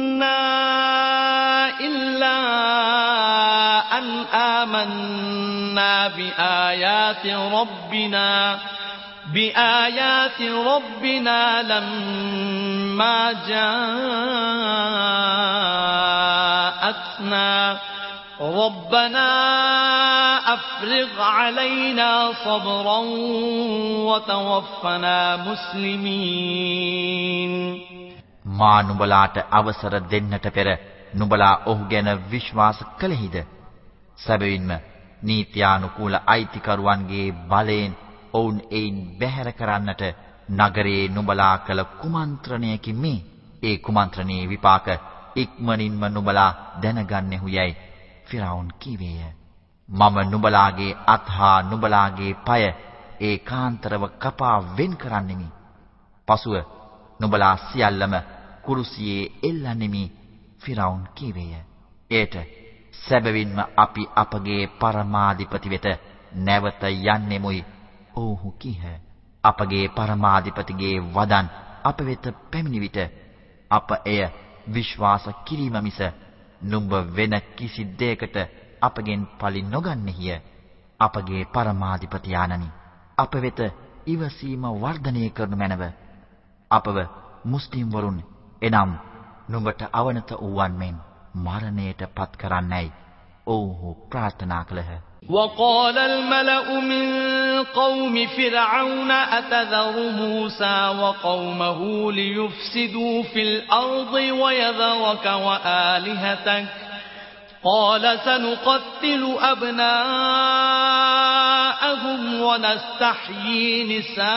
إلا أن آمنا بآيات ربنا بآيات ربنا لما جاءتنا ربنا أفرغ علينا صبرا وتوفنا مسلمين මා නුඹලාට අවසර දෙන්නට පෙර නුඹලා ඔහු ගැන විශ්වාස කළෙහිද? සැබවින්ම නීත්‍යානුකූල අයිතිකරුවන්ගේ බලයෙන් ඔවුන් එයින් බැහැර කරන්නට නගරයේ නුඹලා කළ කුමන්ත්‍රණයකින් මේ ඒ කුමන්ත්‍රණයේ විපාක ඉක්මනින්ම නුඹලා දැනගන්නෙහු යයි ෆිරාවුන් කීවේය. මම නුඹලාගේ අත්හා නුඹලාගේ পায় ඒකාන්තරව කපා වෙන් කරන්නෙමි. පසුව නුඹලා සියල්ලම කුරුසියේ එල්ලන්නෙමි ෆිරාවුන් කීවේය. එයට සැබවින්ම අපි අපගේ පරමාධිපති වෙත නැවත යන්නෙමුයි. ඔව්හු කීහ. අපගේ පරමාධිපතිගේ වදන් අප වෙත පැමිණි විට අප එය විශ්වාස කිරීම මිස නුඹ වෙන කිසි දෙයකට අපගෙන් පලි නොගන්නේය. අපගේ පරමාධිපති ආනනි අප වෙත ඉවසීම වර්ධනය කරනු මැනව. අපව මුස්ලිම් වරුන් එනම් නුඹට අවනත වූවන් මෙන් මරණයට පත් කරන්නයි ඔව්හු ප්‍රාර්ථනා කළහ. وقال الملأ من قوم فرعون أتذر موسى وقومه ليفسدوا في الأرض ويذرك وآلهتك قال سنقتل أبناءهم ونستحيي نساءهم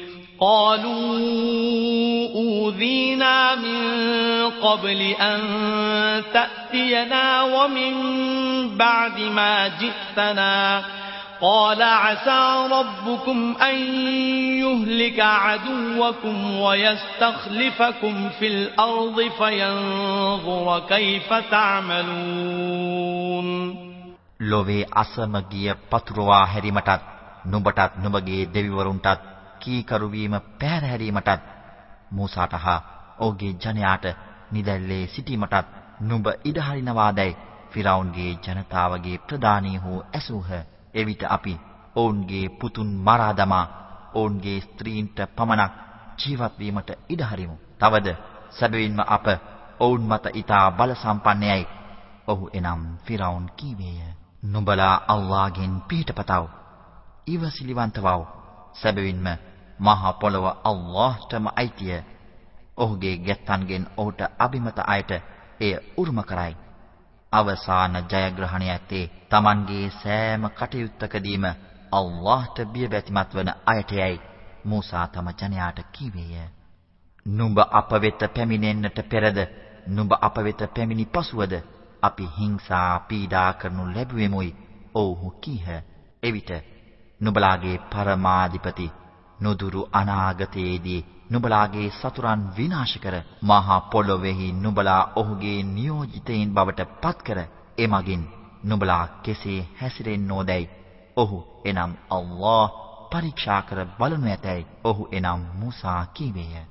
قالوا أوذينا من قبل أن تأتينا ومن بعد ما جئتنا قال عسى ربكم أن يهلك عدوكم ويستخلفكم في الأرض فينظر كيف تعملون ලොවේ අසමගිය පතුරවා හැරීමටත් නුඹටත් නුඹගේ දෙවිවරුන්ටත් කීකරු වීම පැහැරහැරීමටත් මූසාට හා ඔහුගේ ජනයාට නිදැල්ලේ සිටීමටත් නුඹ ඉඩ හරිනවාදැයි ෆිරාවුන්ගේ ජනතාවගේ ප්‍රධානීහු ඇසූහ. එවිට අපි ඔවුන්ගේ පුතුන් මරා දමා ඔවුන්ගේ ස්ත්‍රීන්ට පමණක් ජීවත් වීමට ඉඩ හරිමු. තවද සැබවින්ම අප ඔවුන් මත ඊටා බල සම්පන්නයයි. ඔහු එනම් ෆිරාවුන් කීවේය. නුඹලා අල්ලාහ්ගෙන් පිටපතව. ඊවසිලිවන්තවව. සැබවින්ම මහ පොළව අල්ලාහ්ටම අයිතිය. ඔහුගේ ගැත්තන්ගෙන් ඔහුට අබිමත අයට එය උරුම කරයි. අවසාන ජයග්‍රහණය ඇත්තේ Tamanගේ සෑම කටයුත්තකදීම අල්ලාහ්ට බියබැතිමත් වන අයටයයි මූසා තම ජනයාට කීවේය. නුඹ අප වෙත පැමිණෙන්නට පෙරද නුඹ අප වෙත පැමිණි පසුවද අපි හිංසා පීඩා කරනු ලැබුවෙමුයි. ඔව්හු කීහ. එවිට නුඹලාගේ පරමාධිපති නොදුරු අනාගතයේදී නුඹලාගේ සතුරන් විනාශ කර මහා පොළොවේහි නුඹලා ඔහුගේ නියෝජිතයින් බවට පත්කර එමගින් නුඹලා කෙසේ හැසිරෙන්නෝදැයි ඔහු එනම් අල්ලාහ් පරීක්ෂා කර බලනු ඇතැයි ඔහු එනම් මූසා කීවේය.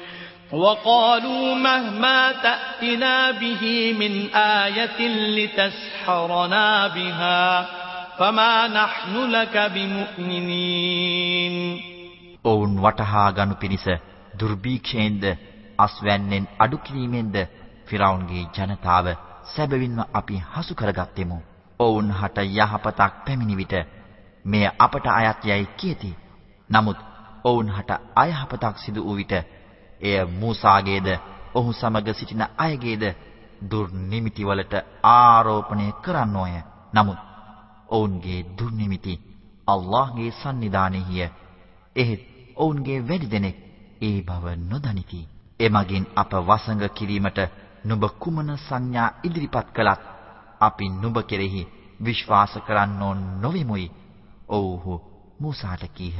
وقالوا مهما تأتنا به من آية لتسحرنا بها فما نحن لك بمؤمنين ඔවුන් වටහා ගනු පිණිස දුර්භීක්ෂයෙන්ද අස්වැන්නෙන් අඩු කිරීමෙන්ද ෆිරාවුන්ගේ ජනතාව සැබවින්ම අපි හසු කරගත්තෙමු. ඔවුන් හට යහපතක් පැමිණි විට මෙය අපට අයත් යයි කියති. නමුත් ඔවුන් හට අයහපතක් සිදු වූ විට එය මූසාගේද ඔහු සමග සිටින අයගේද දුර්නිමිති වලට ආරෝපණය කරන්නෝය. නමුත් ඔවුන්ගේ දුර්නිමිති අල්ලාහ්ගේ සන්නිධානයේය. එහෙත් ඔවුන්ගේ වැඩි දෙනෙක් ඒ බව නොදනිති. එමගින් අප වසඟ කිරීමට නුඹ කුමන සංඥා ඉදිරිපත් කළත් අපි නුඹ කෙරෙහි විශ්වාස කරන්නෝ නොවෙමුයි. ඔව්හු මූසාට කීහ.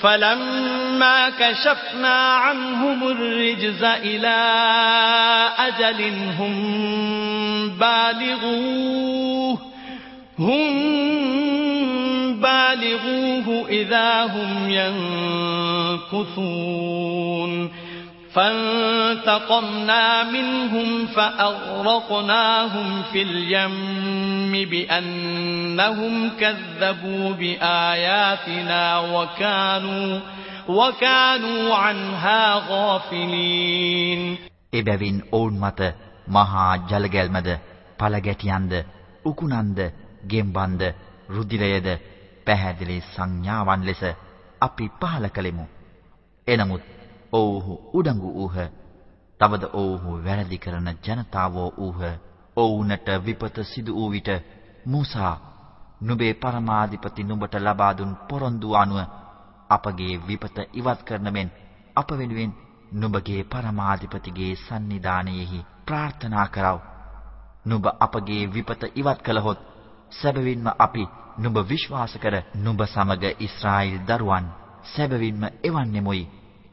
فلما كشفنا عنهم الرجز إلى أجل هم بالغوه هم بالغوه إذا هم ينكثون. فانتقمنا منهم فأغرقناهم في اليم بأنهم كذبوا بآياتنا وكانوا وكانوا عنها غافلين එබැවින් ඔවුන් මත මහා ජලගැල්මද පළගැටියන්ද උකුණන්ද ගෙම්බන්ද රුධිරයද පැහැදිලි සංඥාවන් ලෙස අපි පහල කළෙමු. එනමුත් ඔව්හු උඩඟු වූහ. තවද ඔව්හු වැරදි කරන ජනතාවෝ වූහ. ඔවුන්ට විපත සිදු වූ විට මූසා නුඹේ පරමාධිපති නුඹට ලබා දුන් පොරොන්දු අනුව අපගේ විපත ඉවත් කරන මෙන් අප වෙනුවෙන් නුඹගේ පරමාධිපතිගේ සන්නිධානයෙහි ප්‍රාර්ථනා කරව. නුඹ අපගේ විපත ඉවත් කළහොත් සැබවින්ම අපි නුඹ විශ්වාස කර නුඹ සමග ඊශ්‍රායෙල් දරුවන් සැබවින්ම එවන්නෙමුයි.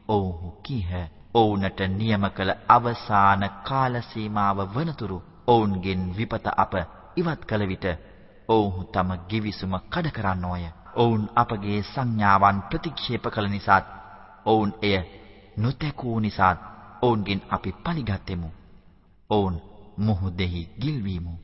ඔව්හු කීහ. ඔවුන්ට නියම කළ අවසාන කාල සීමාව වනතුරු ඔවුන්ගෙන් විපත අප ඉවත් කළ විට ඔවුහු තම givisuma කඩ කරන්නෝය. ඔවුන් අපගේ සංඥාවන් ප්‍රතික්ෂේප කළ නිසාත් ඔවුන් එය නොතකූ නිසාත් ඔවුන්ගෙන් අපි පලිගත්තෙමු. ඔවුන් මුහුදෙහි ගිල්වීමු.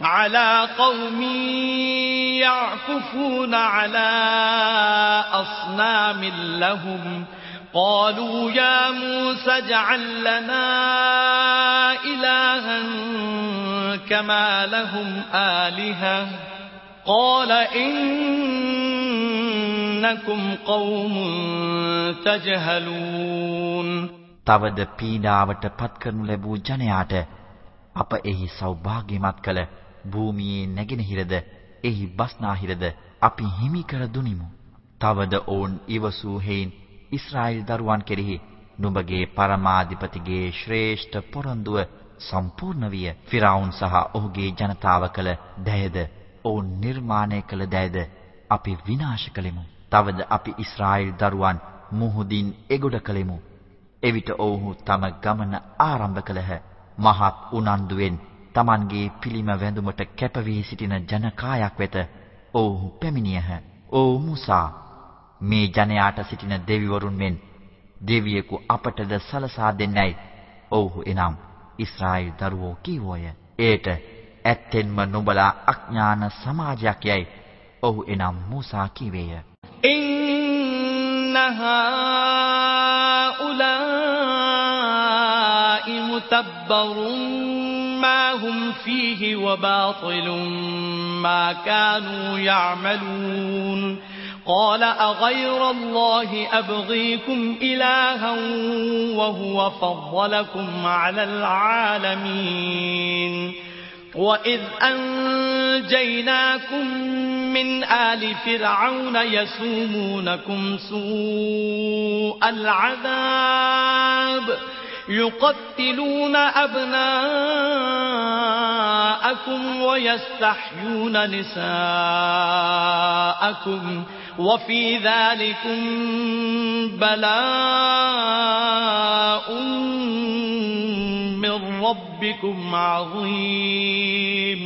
على قوم يعكفون على أصنام لهم قالوا يا موسى اجعل لنا إلها كما لهم آلهة قال إنكم قوم تجهلون තවද පීඩාවට පත් කරනු ලැබූ ජනයාට අප එහි සෞභාග්‍යමත් කළ භූමියේ නැගෙනහිරද එහි බස්නාහිරද අපි හිමි කර දුනිමු. තවද ඔවුන් ඉවසූ හේයින් ඊශ්‍රායෙල් දරුවන් කෙරෙහි නුඹගේ පරමාධිපතිගේ ශ්‍රේෂ්ඨ පොරොන්දුව සම්පූර්ණ විය. ෆිරාවුන් සහ ඔහුගේ ජනතාව කළ දයද ඔවුන් නිර්මාණය කළ දයද අපි විනාශ කළෙමු. තවද අපි ඊශ්‍රායෙල් දරුවන් මුහුදින් එගොඩ කළෙමු. එවිට ඔවුහු තම ගමන ආරම්භ කළහ. මහත් උනන්දුවෙන් Tamanගේ පිළිම වැඳුමට කැප වී සිටින ජනකායක් වෙත ඔවුහු පැමිණියහ. "ඕ මුසා, මේ ජනයාට සිටින දෙවිවරුන් මෙන් දෙවියෙකු අපටද සලසා දෙන්නයි." ඔව්හු එනම් ඊශ්‍රායෙල් දරුවෝ කීවෝය. "ඒට ඇත්තෙන්ම නුඹලා අඥාන සමාජයක් යයි." ඔහු එනම් මූසා කීවේය. ඉන්නහා උලායි مُتَبَّرٌ مَا هُمْ فِيهِ وَبَاطِلٌ مَا كَانُوا يَعْمَلُونَ قَالَ أَغَيْرَ اللَّهِ أَبْغِيكُمْ إِلَٰهًا وَهُوَ فَضَّلَكُمْ عَلَى الْعَالَمِينَ وَإِذْ أَنْجَيْنَاكُمْ مِنْ آلِ فِرْعَوْنَ يَسُومُونَكُمْ سُوءَ الْعَذَابِ يقتلون أبناءكم ويستحيون نساءكم وفي ذلكم بلاء من ربكم عظيم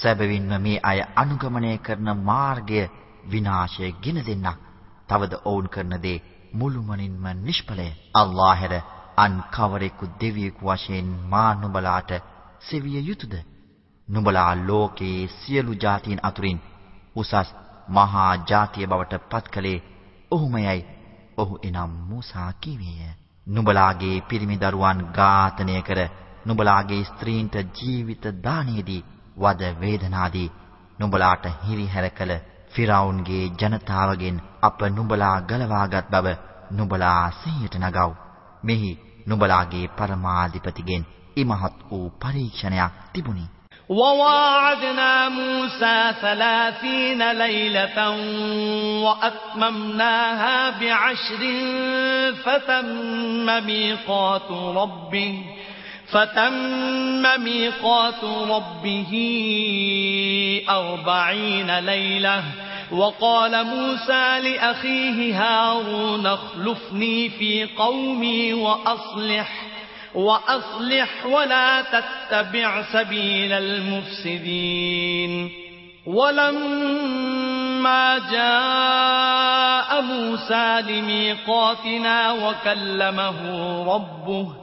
සැබවින්ම මේ අය අනුගමනය කරන මාර්ගය විනාශය ගෙන දෙන්නක්. තවද ඔවුන් කරන දේ මුළුමනින්ම නිෂ්ඵලය. අල්ලාහ හැර අන් කවරෙකු දෙවියෙකු වශයෙන් මා නුඹලාට සෙවිය යුතුයද? නුඹලා ලෝකයේ සියලු ජාතීන් අතුරින් උසස් මහා ජාතිය බවට පත්කලේ ඔහුමයයි. ඔහු එනම් මූසා කීවේය. නුඹලාගේ පිරිමි දරුවන් ඝාතනය කර නුඹලාගේ ස්ත්‍රීන්ට ජීවිත දානයේදී වද වේදනාදී නුඹලාට හිරිහැර කළ ෆිරාවුන්ගේ ජනතාවගෙන් අප නුඹලා ගලවාගත් බව නුඹලා සිහියට නගව්. මෙහි නුඹලාගේ පරමාධිපතිගෙන් ඉමහත් වූ පරීක්ෂණයක් තිබුණි. وواعدنا موسى ثلاثين ليلة وأتممناها بعشر فتم ميقات ربه فتم ميقات ربه أربعين ليلة وقال موسى لأخيه هارون اخلفني في قومي وأصلح وأصلح ولا تتبع سبيل المفسدين. ولما جاء موسى لميقاتنا وكلمه ربه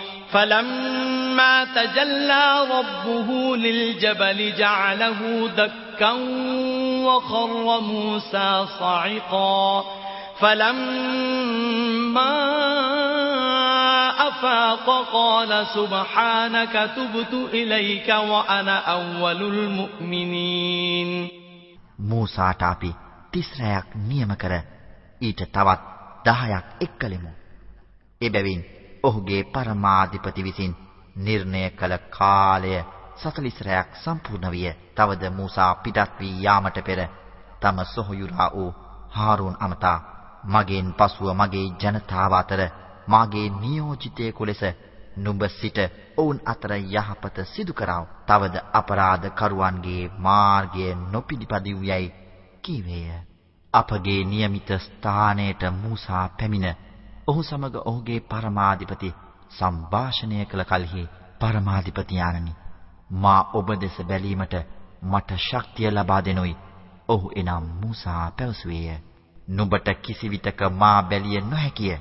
فلما تجلى ربه للجبل جعله دكا وخر موسى صعقا. فلما أفاق قال سبحانك تبت إليك وأنا أول المؤمنين. موسى تعبي تسرعك نيمكرا إيجا تابت دهيك إكلمو إبابين ඔහුගේ පරමාධිපති විසින් නිර්ණය කළ කාලය 40 රැයක් සම්පූර්ණ විය. තවද මූසා පිටත් වී යාමට පෙර තම සොහොයුරා වූ හාරූන් අමතා මගෙන් පසුව මගේ ජනතාව අතර මාගේ නියෝජිතයෙකු ලෙස නුඹ සිට ඔවුන් අතර යහපත සිදු කරව. තවද අපරාධ කරුවන්ගේ මාර්ගය නොපිළිපදිව් යයි කීවේය. අපගේ નિયમિત ස්ථානයට මූසා පැමිණ ඔහු සමග ඔහුගේ පරමාධිපති සංഭാෂණය කළ කලෙහි පරමාධිපති ආනනි මා ඔබ දෙස බැලීමට මට ශක්තිය ලබා දෙනොයි ඔහු එනම් මූසා පැවසුවේය නුඹට කිසිවිටක මා බැලිය නොහැකිය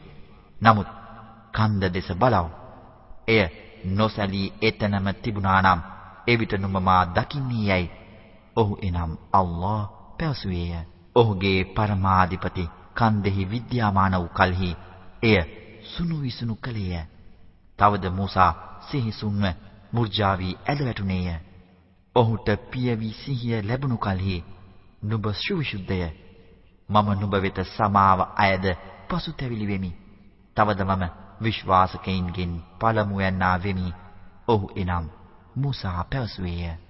නමුත් කන්ද දෙස බලව. එය නොසැලී එතනම තිබුණා නම් එවිට නුඹ මා දකින්නේ යයි. ඔහු එනම් අල්ලාහ් පැවසුවේය. ඔහුගේ පරමාධිපති කන්දෙහි විද්‍යාමාන වූ කලෙහි එය සුණු විසුණු කලේය. තවද මූසා සිහිසුන්ව මුර්ජා වී ඇද වැටුනේය. ඔහුට පියවි සිහිය ලැබුණු කලෙහි නුඹ සුවිසුද්ධය. මම නුඹ වෙත සමාව අයද පසුතැවිලි වෙමි. තවද මම විශ්වාසකයින්ගෙන් පළමුවැන්නා වෙමි. ඔහු එනම් මූසා පැවසුවේය.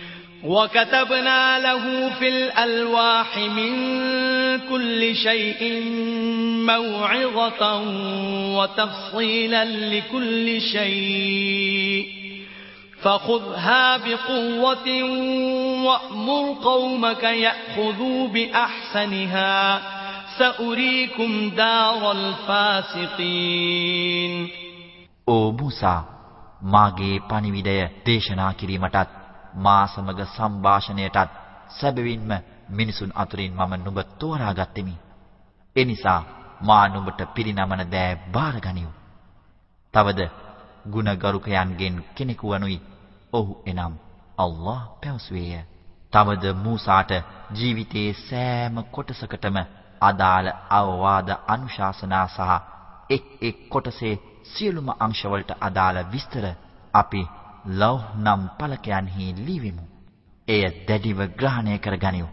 وكتبنا له في الألواح من كل شيء موعظة وتفصيلا لكل شيء فخذها بقوة وأمر قومك يأخذوا بأحسنها سأريكم دار الفاسقين او موسى මාගේ පණිවිඩය දේශනා කිරීමටත් මා සමග සංഭാෂණයටත් සැබවින්ම මිනිසුන් අතුරින් මම නුඹ තෝරාගත්ෙමි. ඒ නිසා මා නුඹට පිරිනමන දෑ බාරගනිව්. තවද ගුණගරුකයන්ගෙන් කෙනෙකු වනුයි ඔහු එනම් අල්ලාහ් පැවසුවේය. තවද මූසාට ජීවිතයේ සෑම කොටසකටම අදාළ අවවාද අනුශාසනා සහ එක් එක් කොටසේ සියලුම අංශවලට අදාළ විස්තර අපි ලෞහ් නම් පලකයන්හි ලියවෙමු. එය දැඩිව ග්‍රහණය කරගනිව්.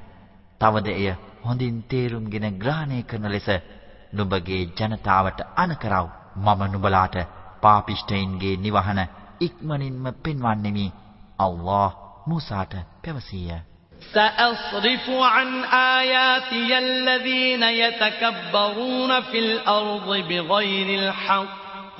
තවද එය හොඳින් තේරුම්ගෙන ග්‍රහණය කරන ලෙස නුඹගේ ජනතාවට අනකරව. මම නුඹලාට පාපිෂ්ඨයින්ගේ නිවහන ඉක්මනින්ම පෙන්වන්නෙමි. අල්ලාහ් මූසාට පැවසිය. سأصرف عن آياتي الذين يتكبرون في الأرض بغير الحق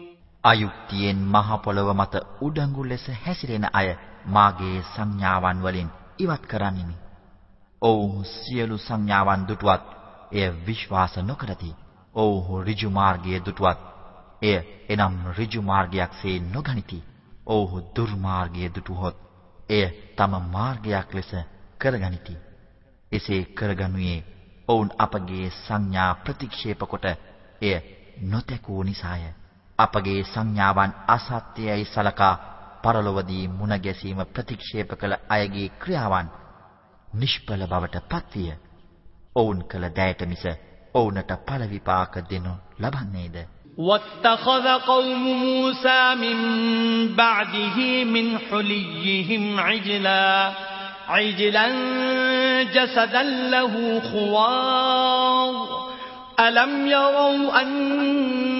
අයුක්තියෙන් මහ පොළව මත උඩඟු ලෙස හැසිරෙන අය මාගේ සංඥාවන් වලින් ඉවත් කරන්නෙමි. ඔවුහු සියලු සංඥාවන් දුටුවත් එය විශ්වාස නොකරති. ඔවුහු ඍජු මාර්ගයේ දුටුවත් එය එනම් ඍජු මාර්ගයක්සේ නොගනිති. ඔවුහු දුර්මාර්ගයේ දුටුවහොත් එය තම මාර්ගයක් ලෙස කරගනිති. එසේ කරගනුයේ ඔවුන් අපගේ සංඥා ප්‍රතික්ෂේප කොට එය නොතකෝ නිසාය. අපගේ සංඥාවන් අසත්‍යයි සලකා පරලොවදී මුණ ගැසීම ප්‍රතික්ෂේප කළ අයගේ ක්‍රියාවන් නිෂ්ඵල බවට පත්විය. ඔවුන් කළ දෑයට මිස ඔවුන්ට ඵල විපාක දෙනු ලබන්නේද? واتخذ قوم موسى من بعده من حليهم عجلا عجلا جسدا له خوار ألم يروا أن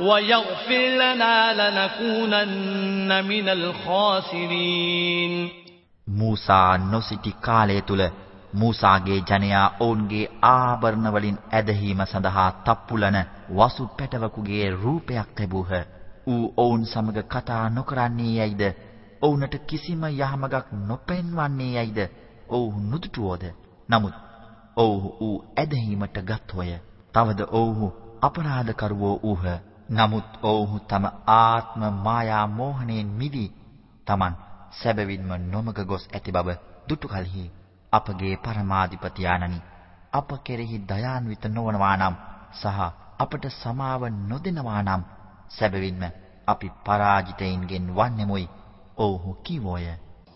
ويغفر لنا لنكونن من الخاسرين මූසා නොසිටි කාලය තුල මූසාගේ ජනයා ඔවුන්ගේ ආභරණ වලින් ඇදහිීම සඳහා තප්පුලන වසු පැටවකුගේ රූපයක් ලැබූහ. ඌ ඔවුන් සමග කතා නොකරන්නේ යයිද? ඔවුන්ට කිසිම යහමගක් නොපෙන්වන්නේ යයිද? ඔවුහු නුදුටුවෝද? නමුත් ඔවුහු ඌ ඇදහිීමට ගත්ෝය. තවද ඔවුහු අපරාධකරුවෝ ඌහ. නමුත් ඔවුහු තම ආත්ම මායා මෝහණයෙන් මිදී Taman සැබවින්ම නොමග ගොස් ඇති බව දුටු කලෙහි අපගේ පරමාධිපති ආනනි අප කෙරෙහි දයාන්විත නොවනවා නම් සහ අපට සමාව නොදෙනවා නම් සැබවින්ම අපි පරාජිතයින්ගෙන් වන්නෙමුයි ඔව්හු කිවෝය.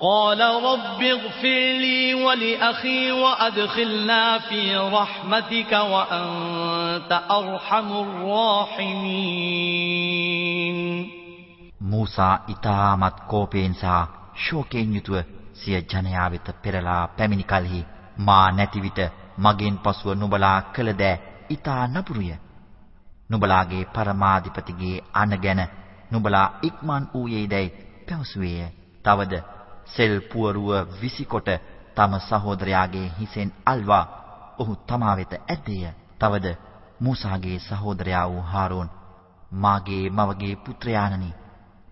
قال رب اغفر لي ولأخي وأدخلنا في رحمتك وأنت أرحم الراحمين موسى ඉතාමත් කෝපයෙන් සහ ශෝකයෙන් යුතුව සිය ජනයා වෙත පෙරලා පැමිණි කලෙහි මා නැති විට මගෙන් පසුව නුඹලා කළ දෑ ඉතා නපුරුය. නුඹලාගේ පරමාධිපතිගේ අණ ගැන නුඹලා ඉක්මන් ඌයේදයි පැවසුවේය. තවද සෙල් පුවරුව විසිකොට තම සහෝදරයාගේ හිසෙන් අල්වා ඔහු තමා වෙත ඇද්දේය. තවද මූසාගේ සහෝදරයා වූ හාරෝන් මාගේ මවගේ පුත්‍රයාණනි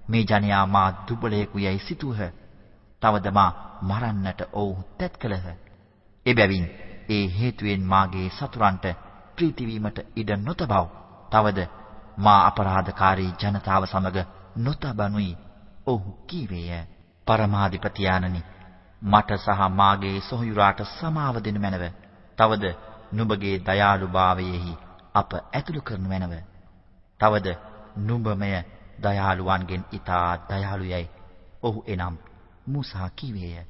මේ ජනයා මා දුබලයෙකු යයි සිතුහ. තවද මා මරන්නට ඔවුහු තැත් කළහ. එබැවින් ඒ හේතුවෙන් මාගේ සතුරන්ට ප්‍රීති වීමට ඉඩ නොතබව. තවද මා අපරාධකාරී ජනතාව සමග නොතබනුයි. ඔහු කීවේය. පරමාධිපතියාණනි මට සහ මාගේ සොහොයුරාට සමාව දෙනු මැනව. තවද නුඹගේ දයාලුභාවයෙහි අප ඇතුළු කරනු මැනව. තවද නුඹමය දයාලුවන්ගෙන් ඊතා දයාලුයයි. ඔහු එනම් මූසා කීවේය.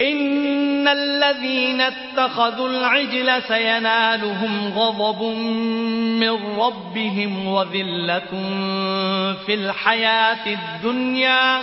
إن الذين اتخذوا العجل سينالهم غضب من ربهم وذلة في الحياة الدنيا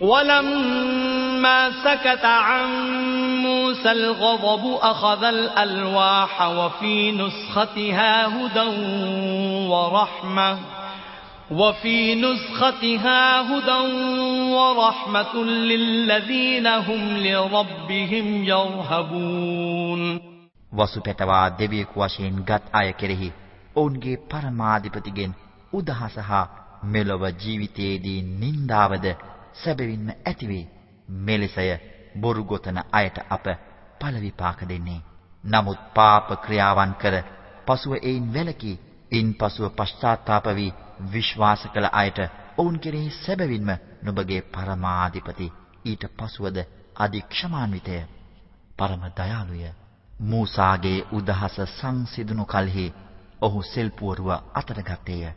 ولما سكت عن موسى الغضب أخذ الألواح وفي نسختها هدى ورحمة وفي نسختها هدى ورحمة للذين هم لربهم يرهبون වසුපැටවා දෙවියෙකු වශයෙන් ගත් අය කෙරෙහි ඔවුන්ගේ පරමාධිපතිගෙන් උදහස හා මෙලොව ජීවිතයේදී නින්දාවද සැබවින්ම ඇතිවේ. මෙලෙසය බොරු ගොතන අයට අප පළ විපාක දෙන්නේ. නමුත් පාප ක්‍රියාවන් කර පසුව ඒයින් වැළකී ඉන්පසුව පශ්චාත්තාප වී විශ්වාස කළ අයට ඔවුන් කෙරෙහි සැබවින්ම නුඹගේ පරමාධිපති ඊට පසුවද අධික්ෂමාන්විතය. පරම දයාලුය. මූසාගේ උදහස සංසිඳුණු කලෙහි ඔහු සෙල්පුවරුව අතට ගත්තේය.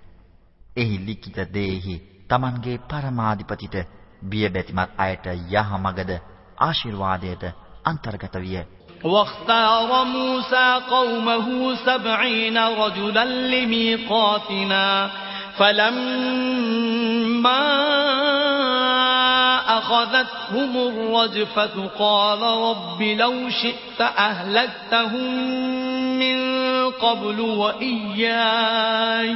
එහි ලිඛිත දෙෙහි Tamanගේ පරමාධිපතිට බිය බැතිමත් අයට යහමගද ආශිර්වාදයට අන්තර්ගත විය. واختار موسى قومه سبعين رجلا لميقاتنا فلما أخذتهم الرجفة قال رب لو شئت أهلكتهم من قبل وإياي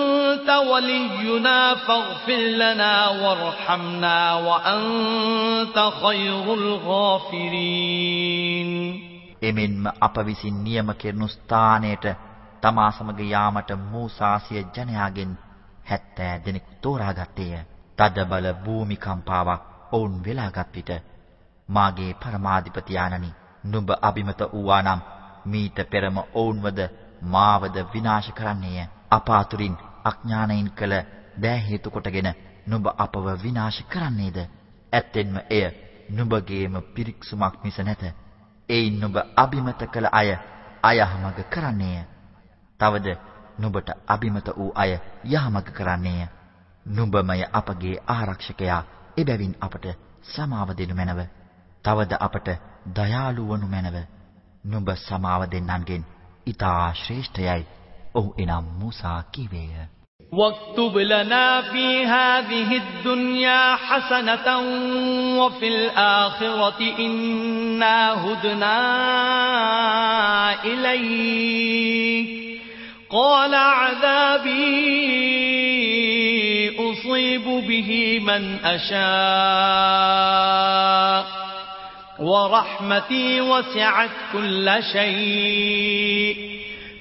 ولينا فاغفر لنا وارحمنا وأنت خير الغافرين එමෙන්ම අප විසින් නියම කෙරෙනු ස්ථානයට තමා සමග යාමට මූසාසිය ජනයාගෙන් 70 දෙනෙකු තෝරාගත්තේය. තදබල භූමිකම්පාවක් ඔවුන් වෙලාගත් විට මාගේ පරමාධිපති ආනනි නුඹ අබිමත වූානම් මීට පෙරම ඔවුන්වද මාවද විනාශ කරන්නේය. අපාතුරින් අඥානයින් කළ දෑ හේතු කොටගෙන නුඹ අපව විනාශ කරන්නේද? ඇත්තෙන්ම එය නුඹගේම පිරික්සුමක් මිස නැත. ඒයින් නුඹ අබිමත කළ අය අයහමඟ කරන්නේය. තවද නුඹට අබිමත වූ අය යහමඟ කරන්නේය. නුඹමය අපගේ ආරක්ෂකයා. එබැවින් අපට සමාව දෙනු මැනව. තවද අපට දයාලු වනු මැනව. නුඹ සමාව දෙන්නන්ගෙන් ඊතා ශ්‍රේෂ්ඨයයි. ඔහු එනම් මූසා කීවේය. واكتب لنا في هذه الدنيا حسنة وفي الآخرة إنا هدنا إليك قال عذابي أصيب به من أشاء ورحمتي وسعت كل شيء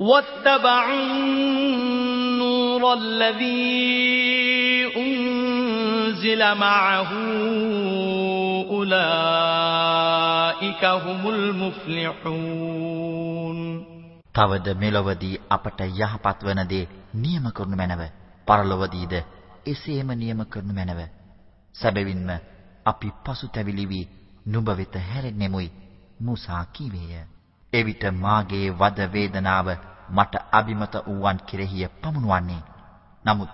واتبعوا النور الذي أنزل معه أولئك هم المفلحون තවද මෙලොවදී අපට යහපත් වන දේ නියම කරනු මැනව. පරලොවදීද එසේම නියම කරනු මැනව. සැබවින්ම අපි පසුතැවිලි වී නුඹ වෙත හැරෙන්නෙමුයි. මුසා කීවේය. එවිට මාගේ වද වේදනාව මට අබිමත වූවන් කෙරෙහිය පමුණුවන්නේ. නමුත්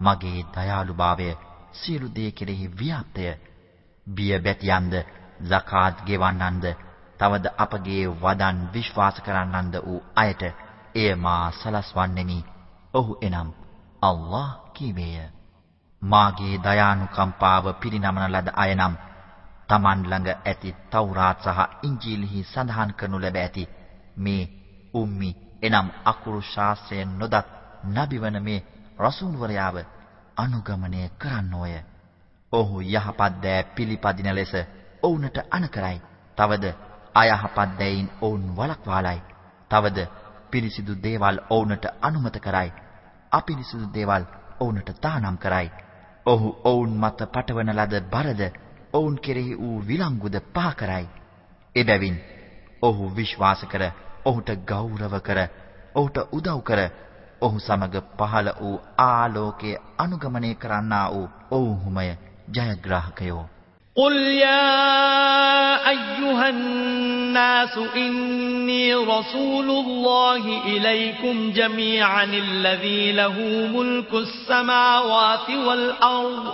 මගේ දයාලුභාවය සියලු දේ කෙරෙහි ව්‍යාප්තය. බිය බැතියන්ද, zakat ගෙවන්නන්ද, තවද අපගේ වදන් විශ්වාස කරන්නන්ද වූ අයට එය මා සලස්වන්නෙමි. ඔහු එනම් අල්ලාහ් කීවේය. මාගේ දයානුකම්පාව පිරිනමන ලද අය නම් Taman ළඟ ඇති තවුරාත් සහ ඉන්ජීල්හි සඳහන් කරනු ලැබ ඇති මේ උම්මි එනම් අකුරු ශාස්ත්‍රය නොදත් නබිවන මේ රසූල්වරයාව අනුගමනය කරන්නෝය. ඔහු යහපත් දෑ පිළිපදින ලෙස ඔවුන්ට අනකරයි. තවද අයහපත් දෑයින් ඔවුන් වළක්වාලයි. තවද පිරිසිදු දේවල් ඔවුන්ට අනුමත කරයි. අපිරිසිදු දේවල් ඔවුන්ට තහනම් කරයි. ඔහු ඔවුන් මත පටවන ලද බරද ඔවුන් කෙරෙහි වූ විලංගුද පහ කරයි. එබැවින් ඔහු විශ්වාස කර ඔහුට ගෞරව කර ඔහුට උදව් කර ඔහු සමග පහළ වූ ආලෝකයේ අනුගමනය කරන්නා වූ ඔවුහුමය ජයග්‍රාහකයෝ قل يا أيها الناس إني رسول الله إليكم جميعا الذي له ملك السماوات والأرض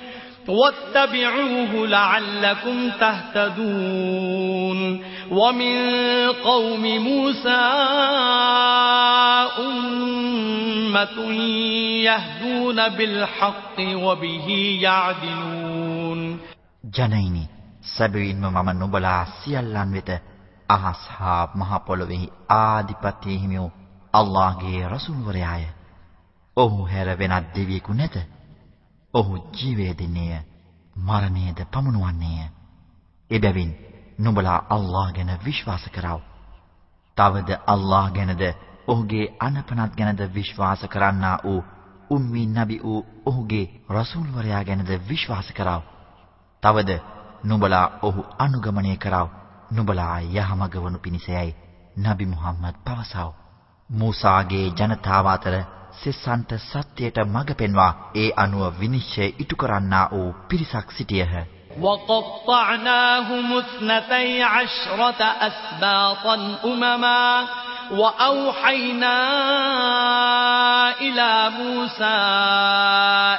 واتبعوه لعلكم تهتدون ومن قوم موسى أمة يهدون بالحق وبه يعدلون ජනයිනි සැබවින්ම මම නුඹලා සියල්ලන් වෙත අහස් හා මහ පොළොවේහි ආධිපත්‍ය හිමි වූ අල්ලාහ්ගේ රසූල්වරයාය. ඔහු හැර වෙනත් දෙවියෙකු නැත. ඔහු ජීවය දෙන්නේය. මරණයද පමුණුවන්නේය. එබැවින් නුඹලා අල්ලාහ් ගැන විශ්වාස කරව. තවද අල්ලාහ් ගැනද ඔහුගේ අනපනත් ගැනද විශ්වාස කරන්නා වූ උම්මි නබි වූ ඔහුගේ රසූල්වරයා ගැනද විශ්වාස කරව. තවද නුඹලා ඔහු අනුගමනය කරව. නුඹලා යහමඟ වනු පිණිසයයි නබි මුහම්මද් පවසව. මූසාගේ ජනතාව අතර සෙස්සන්ට සත්‍යයට මඟ පෙන්වා ඒ අනුව විනිශ්චය ඉටු කරන්නා වූ පිරිසක් සිටියහ. وقطعناهم اثنتي عشرة أسباطا أمما وأوحينا إلى موسى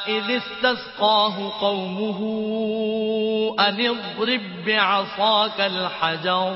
إذ استسقاه قومه أن اضرب بعصاك الحجر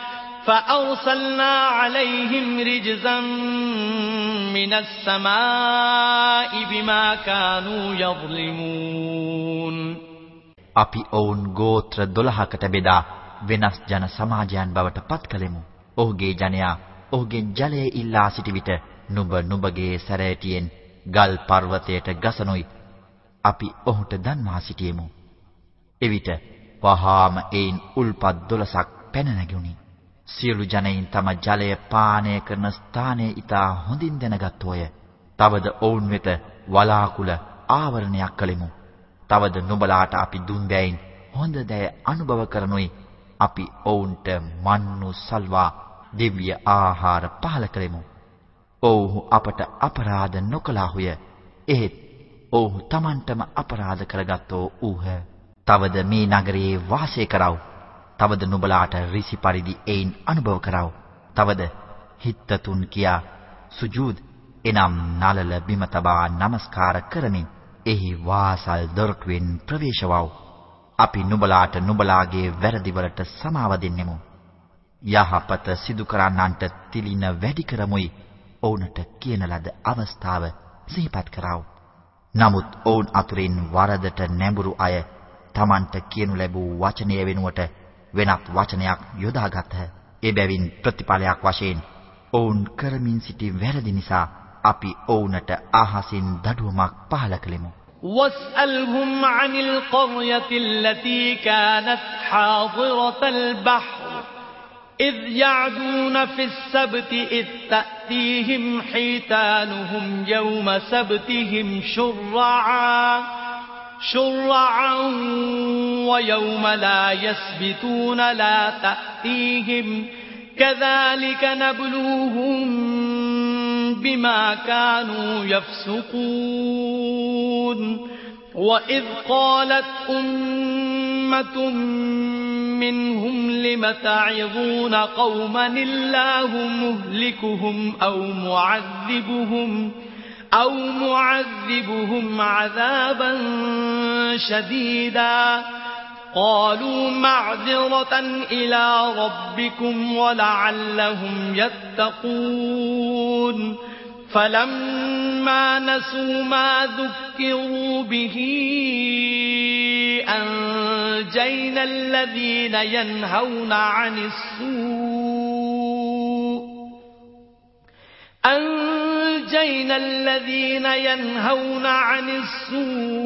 فأرسلنا عليهم رجزا من السماء بما كانوا يظلمون අපි ඔවුන් ගෝත්‍ර 12කට බෙදා වෙනස් ජන සමාජයන් බවට පත් කළෙමු. ඔහුගේ ජනයා ඔහුගෙන් ජලය ඉල්ලා සිටි විට නුඹ නුඹගේ සැරෑටියෙන් ගල් පර්වතයට ගසනොයි අපි ඔහුට දන්වා සිටියෙමු. එවිට වහාම ඒන් උල්පත් දොළසක් පැන නැගුණි. සියලු ජනයින් තම ජලය පානය කරන ස්ථානය ඊට හොඳින් දැනගත්ෝය. තවද ඔවුන් වෙත වලාකුළ ආවරණයක් කළෙමු. තවද නුඹලාට අපි දුන් දෑයින් හොඳ දෑ අනුභව කරනුයි අපි ඔවුන්ට මන්නු සල්වා දිව්‍ය ආහාර පහල කළෙමු. ඔව්හු අපට අපරාධ නොකළාහුය. එහෙත් ඔව්හු Tamanටම අපරාධ කරගත්තෝ ඌහ. තවද මේ නගරයේ වාසය කරව. තවද නුඹලාට ඍසි පරිදි ඒයින් අනුභව කරව. තවද හිත්තතුන් කියා සුජූද් එනම් නලල බිම තබා নমස්කාර කරමින් එහි වාසල් දොරටුවෙන් ප්‍රවේශවව්. අපි නුඹලාට නුඹලාගේ වැරදි වලට සමාව දෙන්නෙමු. යහපත සිදු කරන්නන්ට තිලින වැඩි කරමුයි ඔවුන්ට කියන ලද අවස්ථාව සිහිපත් කරව. නමුත් ඔවුන් අතුරින් වරදට නැඹුරු අය Tamanට කියනු ලැබූ වචනය වෙනුවට වෙනත් වචනයක් යොදාගත්හ. එබැවින් ප්‍රතිඵලයක් වශයෙන් ඔවුන් කරමින් සිටි වැරදි නිසා අපි ඔවුන්ට අහසින් දඩුවමක් පහල කළෙමු. واسألهم عن القرية التي كانت حاضرة البحر إذ يعدون في السبت إذ تأتيهم حيتانهم يوم سبتهم شرعا شرعا ويوم لا يسبتون لا تأتيهم. كذلك نبلوهم بما كانوا يفسقون. وإذ قالت أمة منهم لم تعظون قوما الله مهلكهم أو معذبهم؟ أو معذبهم عذابا شديدا. قالوا معذرة إلى ربكم ولعلهم يتقون. فلما نسوا ما ذكروا به أنجينا الذين ينهون عن السوء. أنجينا الذين ينهون عن السوء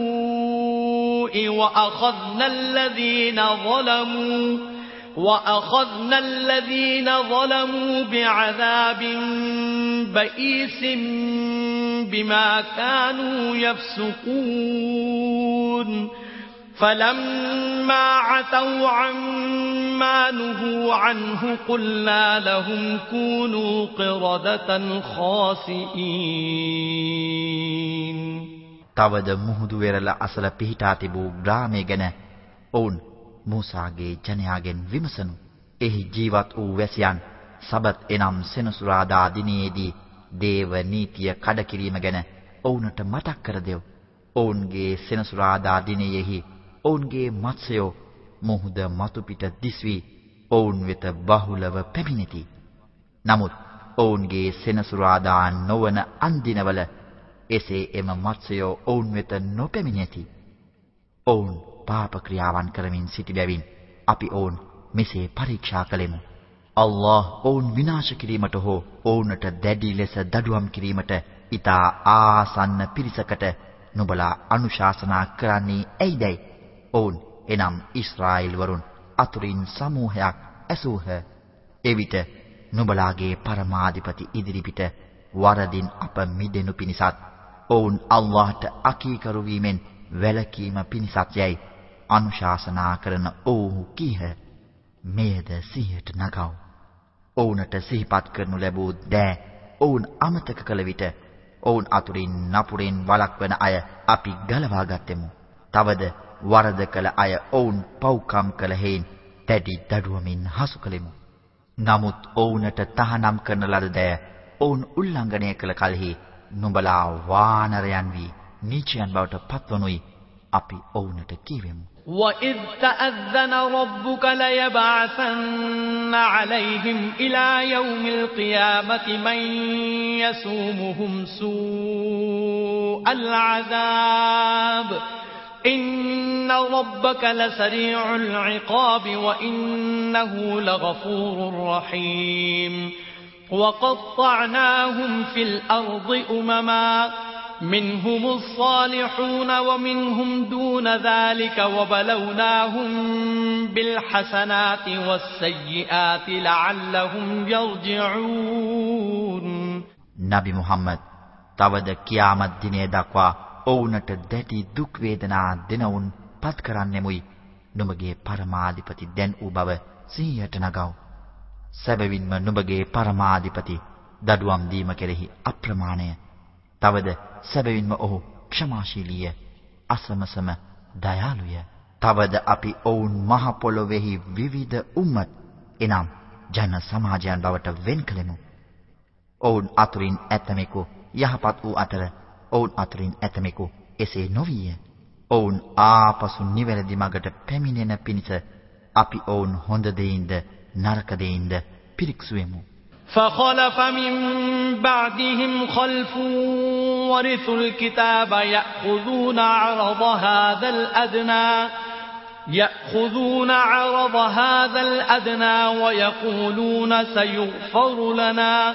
وأخذنا الذين ظلموا وأخذنا الذين ظلموا بعذاب بئيس بما كانوا يفسقون فلما عتوا عما نهوا عنه قلنا لهم كونوا قردة خاسئين තවද මුහුදු වෙරළ අසල පිහිටා තිබූ ග්‍රාමය ගැන ඔවුන් මූසාගේ ජනයාගෙන් විමසනු. එහි ජීවත් වූ වැසියන් සබත් එනම් සෙනසුරාදා දිනයේදී දේව නීතිය කඩකිරීම ගැන ඔවුන්ට මතක් කර දෙව්. ඔවුන්ගේ සෙනසුරාදා දිනයෙහි ඔවුන්ගේ මත්ස්‍යෝ මුහුද මතු පිට දිස්වි ඔවුන් වෙත බහුලව පැමිණෙති. නමුත් ඔවුන්ගේ සෙනසුරාදා නොවන අන්දිනවල එසේ එම මත්ස්‍යෝ ඔවුන් වෙත නොපැමිණෙති. ඔවුන් පාප ක්‍රියාවන් කරමින් සිටි බැවින් අපි ඔවුන් මෙසේ පරීක්ෂා කළෙමු. අල්ලාහ් ඔවුන් විනාශ කිරීමට හෝ ඔවුන්ට දැඩි ලෙස දඩුවම් කිරීමට ඊට ආසන්න පිරිසකට නුඹලා අනුශාසනා කරන්නේ ඇයිදයි? ඔවුන් එනම් ඊශ්‍රායෙල් වරුන් අතුරින් සමූහයක් ඇසූහ. එවිට නුඹලාගේ පරමාධිපති ඉදිරිපිට වරදින් අප මිදෙනු පිණිසත් ඔවුන් අල්ලාහට අකීකරු වීමෙන් වැළකීම පිණිසත් යයි අනුශාසනා කරන ඔව්හු කීහ. මෙයද සිහියට නගව. ඔවුන්ට සිහිපත් කරනු ලැබූ දෑ ඔවුන් අමතක කළ විට ඔවුන් අතුරින් නපුරෙන් වළක්වන අය අපි ගලවා ගත්තෙමු. තවද වරද කළ අය ඔවුන් පව්කම් කළ හේයින් දැඩි දඩුවමින් හසු කළෙමු. නමුත් ඔවුන්ට තහනම් කරන ලද දෑ ඔවුන් උල්ලංඝනය කළ කලෙහි නුඹලා වානරයන් වී නීචයන් බවට පත්වනුයි අපි ඔවුන්ට කීවෙමු. وَإِذْ تَأَذَّنَ رَبُّكَ لَيَبْعَثَنَّ عَلَيْهِمْ إِلَى يَوْمِ الْقِيَامَةِ مَن يَسُومُهُمْ سُوءَ الْعَذَابِ إِنَّ رَبَّكَ لَسَرِيعُ الْعِقَابِ وَإِنَّهُ لَغَفُورٌ رَّحِيمٌ وَقَطَّعْنَاهُمْ فِي الْأَرْضِ أُمَمًا منهم الصالحون ومنهم دون ذلك وبلوناهم بالحسنات والسيئات لعلهم يرجعون නබි මුහම්මද් තවද කියාමත් දිනය දක්වා ඔවුන්ට දැටි දුක් වේදනා දෙනවුන් පත් කරන්නෙමුයි නුඹගේ පරමාධිපති දැන් වූ බව සිහියට නගව. සැබවින්ම නුඹගේ පරමාධිපති දඩුවම් දීම කෙරෙහි අප්‍රමාණය. තවද සැබවින්ම ඔහු ක්ෂමාශීලීය අසමසම දයාලුය. තවද අපි ඔවුන් මහ පොළොවේහි විවිධ උම්මත් එනම් ජන සමාජයන් බවට වෙන් කළෙමු. ඔවුන් අතුරින් ඇතමෙකු යහපත් වූ අතර ඔවුන් අතුරින් ඇතමෙකු එසේ නොවිය. ඔවුන් ආපසු නිවැරදි මගට පැමිණෙන පිණිස අපි ඔවුන් හොඳ දෙයින්ද නරක දෙයින්ද පිරික්සුවෙමු. فخلف من بعدهم خلف ورثوا الكتاب يأخذون عرض هذا الأدنى يأخذون عرض هذا الأدنى ويقولون سيغفر لنا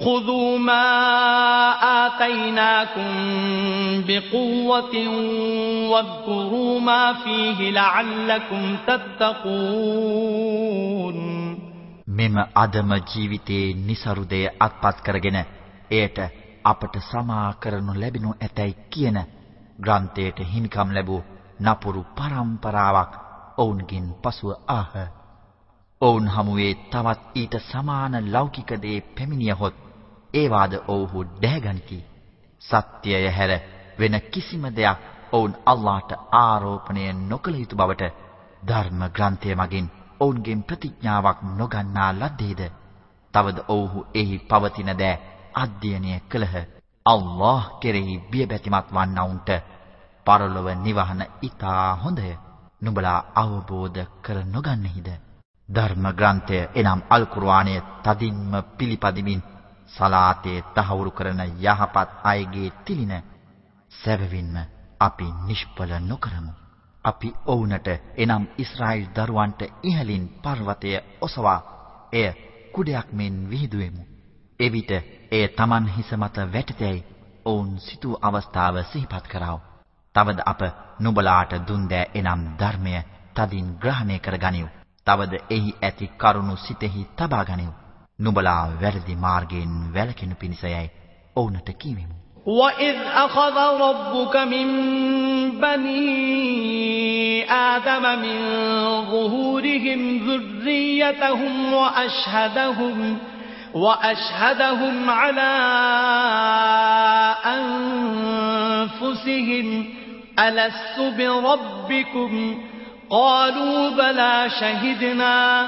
خذوا ما آتيناكم بقوة واذكروا ما فيه لعلكم تتقون මෙම අදම ජීවිතයේ નિસරුදය අත්පත් කරගෙන එයට අපට සමා කරනු ලැබෙනු ඇතැයි කියන ග්‍රන්ථයට හිමිකම් ලැබූ නපුරු පරම්පරාවක් ඔවුන්ගෙන් පසුව ආහ. ඔවුන් හමුවේ තවත් ඊට සමාන ලෞකික දේ පැමිණියහොත් ඒවාද ඔවුහු දැහැගනිති. සත්‍යය හැර වෙන කිසිම දෙයක් ඔවුන් අල්ලාහට ආරෝපණය නොකළ යුතු බවට ධර්ම ග්‍රන්ථය මගින් ඔවුන්ගෙන් ප්‍රතිඥාවක් නොගන්නා ලද්දේද? තවද ඔවුහු එහි පවතින දෑ අධ්‍යයනය කළහ. අල්ලාහ් කෙරෙහි බියබැතිමත් වන්නවුන්ට පරලොව නිවහන ඊටා හොඳය. නුඹලා අවබෝධ කර නොගන්නෙහිද? ධර්ම ග්‍රන්ථය එනම් අල් කුර්ආනය තදින්ම පිළිපදිමින් සලාතේ තහවුරු කරන යහපත් අයගේ තිලින සැබවින්ම අපි නිෂ්පල නොකරමු අපි ඔවුන්ට එනම් ඊශ්‍රායෙල් දරුවන්ට ඉහලින් පර්වතය ඔසවා එය කුඩයක් මෙන් විහිදුවෙමු. එවිට එය Taman හිස මත වැටතැයි ඔවුන් සිතූ අවස්ථාව සිහිපත් කරව. තවද අප නුඹලාට දුන් දෑ එනම් ධර්මය තදින් ග්‍රහණය කරගනිව්. තවද එහි ඇති කරුණු සිතෙහි තබා ගනිව්. නුඹලා වැරදි මාර්ගයෙන් වැළකෙනු පිණිසයයි ඔවුන්ට කීවෙමු. وَإِذْ أَخَذَ رَبُّكَ مِنْ بَنِي آدَمَ مِنْ ظُهُورِهِمْ ذُرِّيَّتَهُمْ وَأَشْهَدَهُمْ وَأَشْهَدَهُمْ عَلَى أَنفُسِهِمْ أَلَسْتُ بِرَبِّكُمْ قَالُوا بَلَى شَهِدْنَا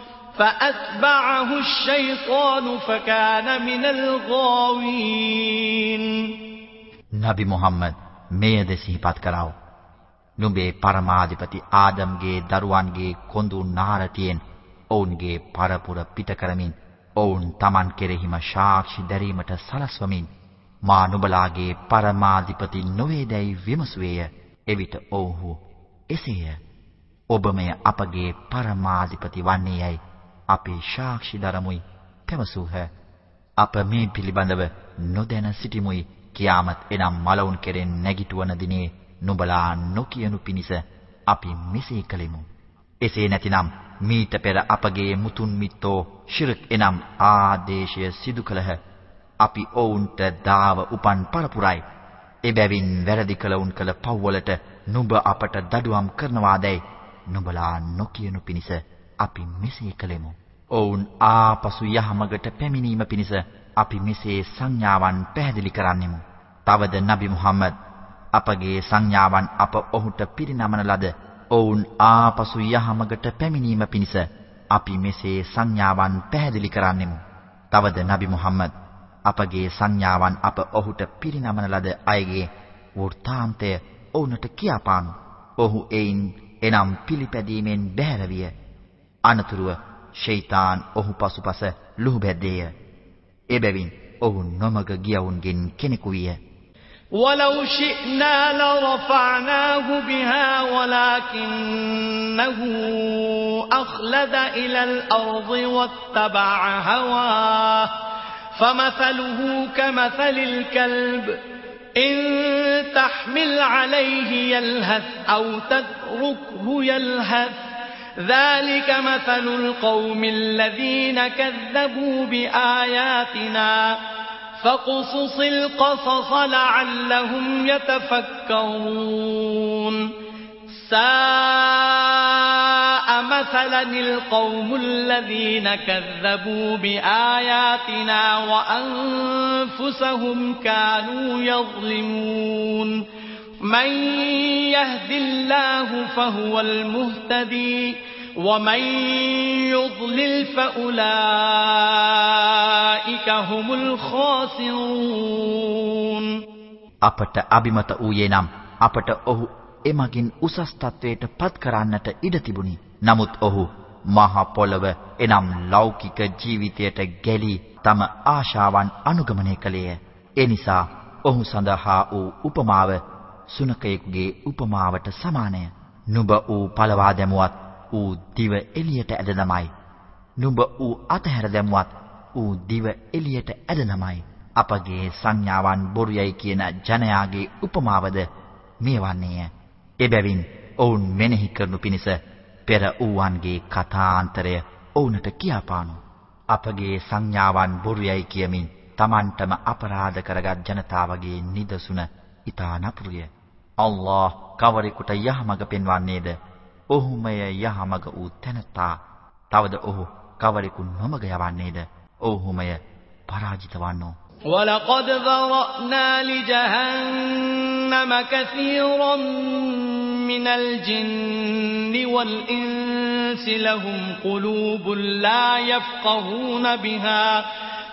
فأتبعه الشيطان فكان من الغاوين නබි මුහම්මද් මෙයද සිහිපත් කරව. නුඹේ පරමාධිපති ආදම්ගේ දරුවන්ගේ කොඳු නාරතියෙන් ඔවුන්ගේ පරපුර පිට කරමින් ඔවුන් Taman කෙරෙහිම සාක්ෂි දැරීමට සලස්වමින් මා නුඹලාගේ පරමාධිපති නොවේදැයි විමසුවේය. එවිට ඔව්හු එසේය. ඔබමය අපගේ පරමාධිපති වන්නේ යයි අපි සාක්ෂි දරමුයි පැවසූහ. අප මේ පිළිබඳව නොදැන සිටිමුයි කියාමත් එනම් මලවුන් කෙරෙන් නැගිටවන දිනේ නුඹලා නොකියනු පිණිස අපි මෙසේ කළෙමු. එසේ නැතිනම් මීට පෙර අපගේ මුතුන් මිත්තෝ ශිරක් එනම් ආදේශය සිදු කළහ. අපි ඔවුන්ට දාව උපන් පරපුරයි. එබැවින් වැරදි කළ උන් කළ පව්වලට නුඹ අපට දඩුවම් කරනවාදැයි නුඹලා නොකියනු පිණිස අපි මෙසේ කළෙමු. ඔවුන් ආපසු යහමගට පැමිණීම පිණිස අපි මෙසේ සංඥාවන් පැහැදිලි කරන්නෙමු. තවද නබි මුහම්මද් අපගේ සංඥාවන් අප ඔහුට පිරිනමන ලද ඔවුන් ආපසු යහමගට පැමිණීම පිණිස අපි මෙසේ සංඥාවන් පැහැදිලි කරන්නෙමු. තවද නබි මුහම්මද් අපගේ සංඥාවන් අප ඔහුට පිරිනමන ලද අයගේ වෘත්තාන්තය ඔවුන්ට කියාපානු. ඔහු එයින් එනම් පිළිපැදීමෙන් බැහැර විය. අනතුරුව ෂයිතන් ඔහු පසුපස ලුහුබැද්දේය. එබැවින් ඔහු නොමග ගියවුන්ගෙන් කෙනෙකු විය. ولو شئنا لرفعناه بها ولكنه أخلد إلى الأرض واتبع هواه فمثله كمثل الكلب إن تحمل عليه يلهث أو تتركه يلهث ذلك مثل القوم الذين كذبوا بآياتنا. فاقصص القصص لعلهم يتفكرون. ساء مثلا القوم الذين كذبوا بآياتنا وأنفسهم كانوا يظلمون. من يهد الله فهو المهتدي ومن يضلل فأولئك هم الخاسرون අපට අබිමත වූයේ නම් අපට ඔහු එමගින් උසස් තත්වයට පත් කරන්නට ඉඩ තිබුණි. නමුත් ඔහු මහ පොළව එනම් ලෞකික ජීවිතයට ගැලී තම ආශාවන් අනුගමනය කළේය. ඒ නිසා ඔහු සඳහා වූ උපමාව සුනකයෙකුගේ උපමාවට සමානය. නුඹ ඌ පළවා දැමුවත් ඌ දිව එළියට ඇද නමයි. නුඹ ඌ අතහැර දැමුවත් ඌ දිව එළියට ඇද නමයි. අපගේ සංඥාවන් බොරුයයි කියන ජනයාගේ උපමාවද මේවන්නේය. එබැවින් ඔවුන් මෙනෙහි කරනු පිණිස පෙර ඌවන්ගේ කථාන්තරය ඔවුන්ට කියාපානු. අපගේ සංඥාවන් බොරුයයි කියමින් Tamanටම අපරාධ කරගත් ජනතාවගේ නිදසුන ඊතා නපුරුය. අල්ලාහ් කවරෙකුට යහමඟ පෙන්වන්නේද? ඔහුමය යහමඟ වූ තැනැත්තා. තවද ඔහු කවරෙකු නොමග යවන්නේද? ඔහුමය පරාජිත වන්නෝ. وَلَقَدْ ذَرَأْنَا لِجَهَنَّمَ كَثِيرًا مِنَ الْجِنِّ وَالْإِنسِ لَهُمْ قُلُوبٌ لَّا يَفْقَهُونَ بِهَا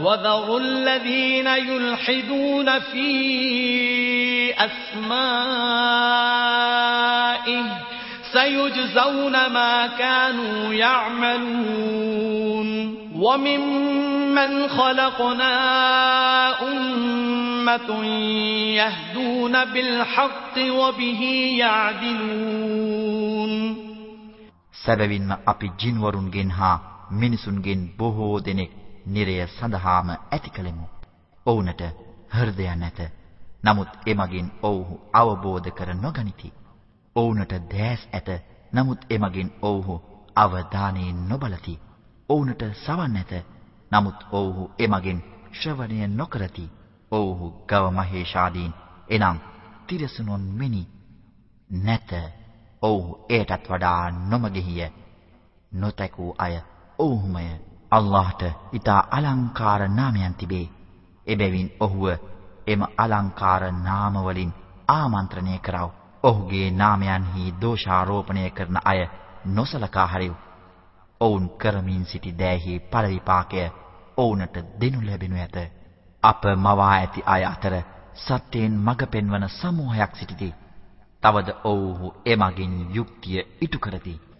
وذروا الذين يلحدون في أسمائه سيجزون ما كانوا يعملون وممن خلقنا أمة يهدون بالحق وبه يعدلون සැබවින්ම අපි ජින්වරුන්ගෙන් හා මිනිසුන්ගෙන් බොහෝ දෙනෙක් නිරය සඳහාම ඇති කලෙමු. ඔවුන්ට හෘදයක් නැත. නමුත් එමගින් ඔවුහු අවබෝධ කර නොගනිති. ඔවුන්ට දැස් ඇත. නමුත් එමගින් ඔවුහු අවධානයෙන් නොබලති. ඔවුන්ට සවන් නැත. නමුත් ඔවුහු එමගින් ශ්‍රවණය නොකරති. ඔවුහු ගව මහේෂාදීන් එනම් තිරසනුන් මෙනි නැත. ඔවුහු එයටත් වඩා නොමගෙහිය. නොතකූ අය ඔවුහුමය. අල්ලාහට ඊතා අලංකාර නාමයන් තිබේ. එබැවින් ඔහුව එම අලංකාර නාම වලින් ආමන්ත්‍රණය කරව. ඔහුගේ නාමයන්හි දෝෂාරෝපණය කරන අය නොසලකා හරිව්. ඔවුන් කරමින් සිටි දෑහි පළවිපාකය ඔවුන්ට දෙනු ලැබෙනු ඇත. අප මවා ඇති අය අතර සත්‍යයෙන් මඟ පෙන්වන සමූහයක් සිටිති. තවද ඔව්හු එමගින් යුක්තිය ඉටු කරති.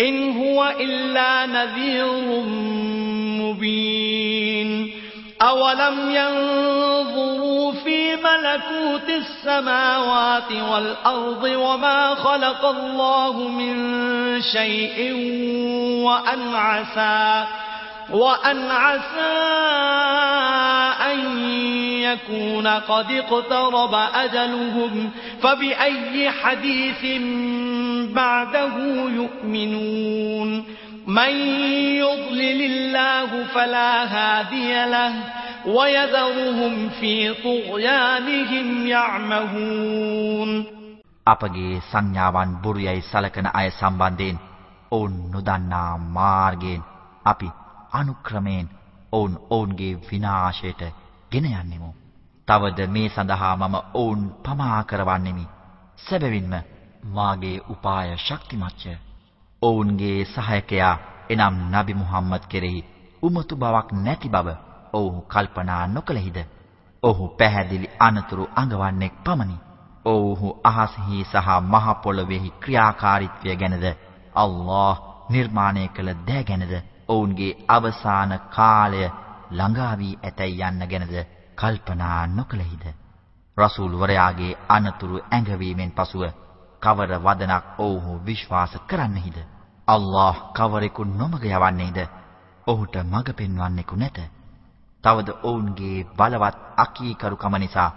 إن هو إلا نذير مبين. أولم ينظروا في ملكوت السماوات والأرض وما خلق الله من شيء وأن عسى وأن عسى أن يكون قد اقترب أجلهم فبأي حديث بعده يؤمنون من يضلل الله فلا هادي له ويذرهم في طغيانهم يعمهون අපගේ සංඥාවන් බොරුයයි සලකන අය සම්බන්ධයෙන් ඔවුන් නොදන්නා මාර්ගයෙන් අපි අනුක්‍රමයෙන් ඔවුන් ඔවුන්ගේ විනාශයට ගෙන යන්නෙමු. තවද මේ සඳහා මම ඔවුන් පමා කරවන්නෙමි. සැබවින්ම මාගේ උපාය ශක්තිමත්ය. ඔවුන්ගේ සහායකයා එනම් නබි මුහම්මද් කෙරෙහි උමතු බවක් නැති බව ඔවුහු කල්පනා නොකළෙහිද? ඔහු පැහැදිලි අනතුරු අඟවන්නෙක් පමණි. ඔවුහු අහසෙහි සහ මහ පොළොවේහි ක්‍රියාකාරීත්වය ගැනද අල්ලාහ් නිර්මාණය කළ දෑ ගැනද ඔවුන්ගේ අවසාන කාලය ළඟා වී ඇතැයි යන්න ගැනද කල්පනා නොකළෙහිද? රසූල් වරයාගේ අනතුරු ඇඟවීමෙන් පසුව කවර වදනක් ඔවුහු විශ්වාස කරන්නෙහිද? අල්ලාහ් කවරෙකු නොමග යවන්නේද? ඔහුට මඟ පෙන්වන්නෙකු නැත. තවද ඔවුන්ගේ බලවත් අකීකරුකම නිසා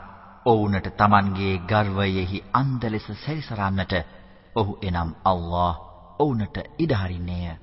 ඔවුන්ට Tamanගේ ගර්වයෙහි අන්ධ ලෙස සැරිසරන්නට ඔහු එනම් අල්ලාහ් ඔවුන්ට ඉඩ හරින්නේය.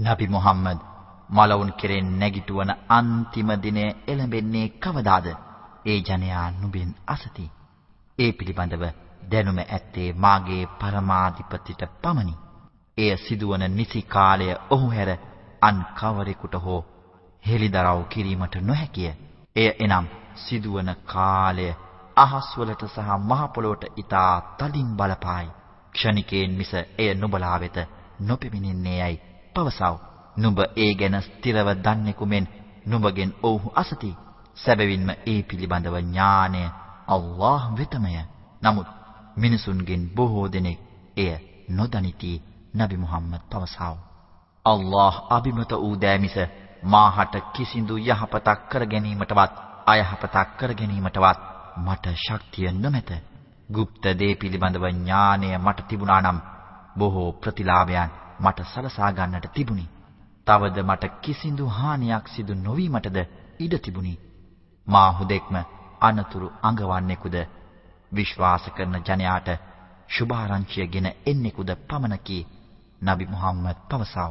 නබි මුහම්මද් මලවුන් කෙරෙන් නැගිටවන අන්තිම දිනය එළඹෙන්නේ කවදාද? ඒ ජනයා නුඹෙන් අසති. ඒ පිළිබඳව දැනුම ඇත්තේ මාගේ පරමාධිපතිට පමණි. එය සිදුවන නිසි කාලය ඔහු හැර අන් කවරෙකුට හෝ හෙළිදරව් කිරීමට නොහැකිය. එය එනම් සිදුවන කාලය අහස්වලට සහ මහ පොළොවට ඊතා තදින් බලපායි. ක්ෂණිකයෙන් මිස එය නුඹලා වෙත නොපෙමිණෙන්නේ යයි පවසව. නුඹ ඒ ගැන ස්ථිරව දන්නෙකු මෙන් නුඹගෙන් ඔව්හු අසති. සැබවින්ම ඒ පිළිබඳව ඥානය අල්ලාහ් වෙතමය. නමුත් මිනිසුන්ගෙන් බොහෝ දෙනෙක් එය නොදනිති. නබි මුහම්මද් පවසව. අල්ලාහ් අබිමත වූ දෑමිස මාහට කිසිදු යහපතක් කර ගැනීමටවත් අයහපතක් කර ගැනීමටවත් මට ශක්තිය නොමැත. গুপ্ত දේ පිළිබඳව ඥානය මට තිබුණා නම් බොහෝ ප්‍රතිලාභයන් මට සලසා ගන්නට තිබුණි. තවද මට කිසිදු හානියක් සිදු නොවීමටද ඉඩ තිබුණි. මා හුදෙක්ම අනතුරු අඟවන්නෙකුද විශ්වාස කරන ජනයාට සුභාරංචියගෙන එන්නෙකුද පමණකි නබි මුහම්මද් පවසව.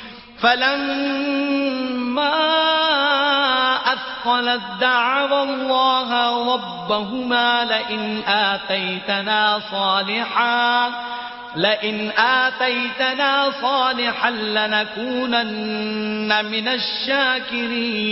فلما أثقلت دعوا الله ربهما لئن آتيتنا صالحا لئن آتيتنا صالحا لنكونن من الشاكرين.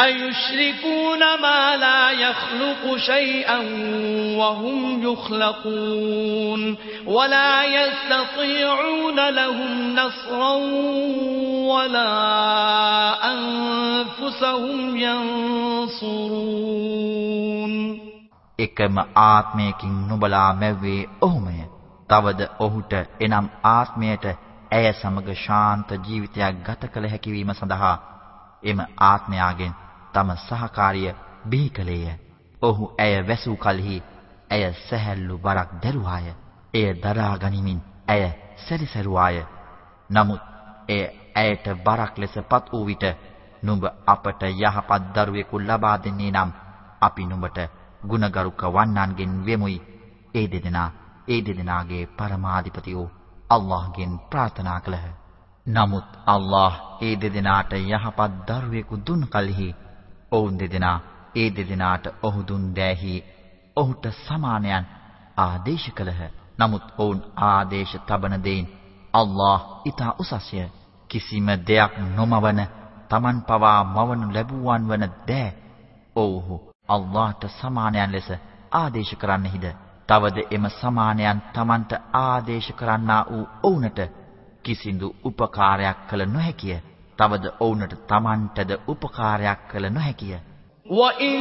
أيشركون ما لا يخلق شيئا وهم يخلقون ولا يستطيعون لهم نصرا ولا أنفسهم ينصرون එකම ආත්මයකින් නුඹලා මැව්වේ ඔහුමය. තවද ඔහුට එනම් ආත්මයට ඇය සමග ශාන්ත ජීවිතයක් ගත කළ හැකි වීම සඳහා එම ආත්මයාගෙන් තම සහකාරිය බිහි කළේය. ඔහු ඇය වැසූ කලෙහි ඇය සැහැල්ලු බරක් දැරුවාය. එය දරා ගනිමින් ඇය සැරිසරුවාය. නමුත් එය ඇයට බරක් ලෙසපත් වූ විට නුඹ අපට යහපත් දරුවෙකු ලබා දෙන්නේ නම් අපි නුඹට ගුණගරුක වන්නන්ගෙන් වෙමුයි. ඒ දෙදෙනා ඒ දෙදෙනාගේ පරමාධිපති වූ අල්ලාහ්ගෙන් ප්‍රාර්ථනා කළහ. නමුත් අල්ලාහ් ඒ දෙදෙනාට යහපත් දරුවෙකු දුන් කලෙහි ඔවුන් දෙදෙනා ඒ දෙදෙනාට ඔහු දුන් දෑහි ඔහුට සමානයන් ආදේශ කළහ. නමුත් ඔවුන් ආදේශ තබන දෙයින් අල්ලාහ් ඊට උසස්ය. කිසිම දෙයක් නොමවන Taman පවා මවනු ලැබුවන් වන දෑ ඔව්හු අල්ලාහට සමානයන් ලෙස ආදේශ කරන්නෙහිද? තවද එම සමානයන් Tamanට ආදේශ කරන්නා වූ ඔවුන්ට කිසිදු උපකාරයක් කළ නොහැකිය. තවද ඔවුන්ට Tamanටද උපකාරයක් කළ නොහැකිය. وَإِن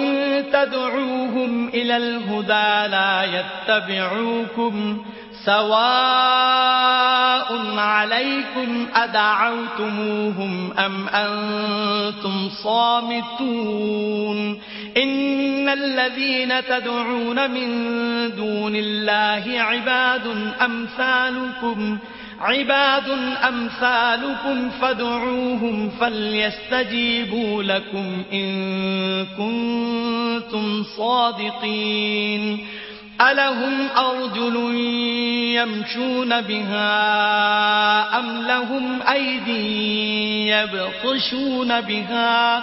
تَدْعُوهُمْ إِلَى الْهُدَى لَا يَتَّبِعُوكُمْ سَوَاءٌ عَلَيْكُمْ أَدَعَوْتُمُوهُمْ أَمْ أَنْتُمْ صَامِتُونَ إِنَّ الَّذِينَ تَدْعُونَ مِن دُونِ اللَّهِ عِبَادٌ أَمْثَالُكُمْ عباد أمثالكم فادعوهم فليستجيبوا لكم إن كنتم صادقين. ألهم أرجل يمشون بها أم لهم أيدي يبطشون بها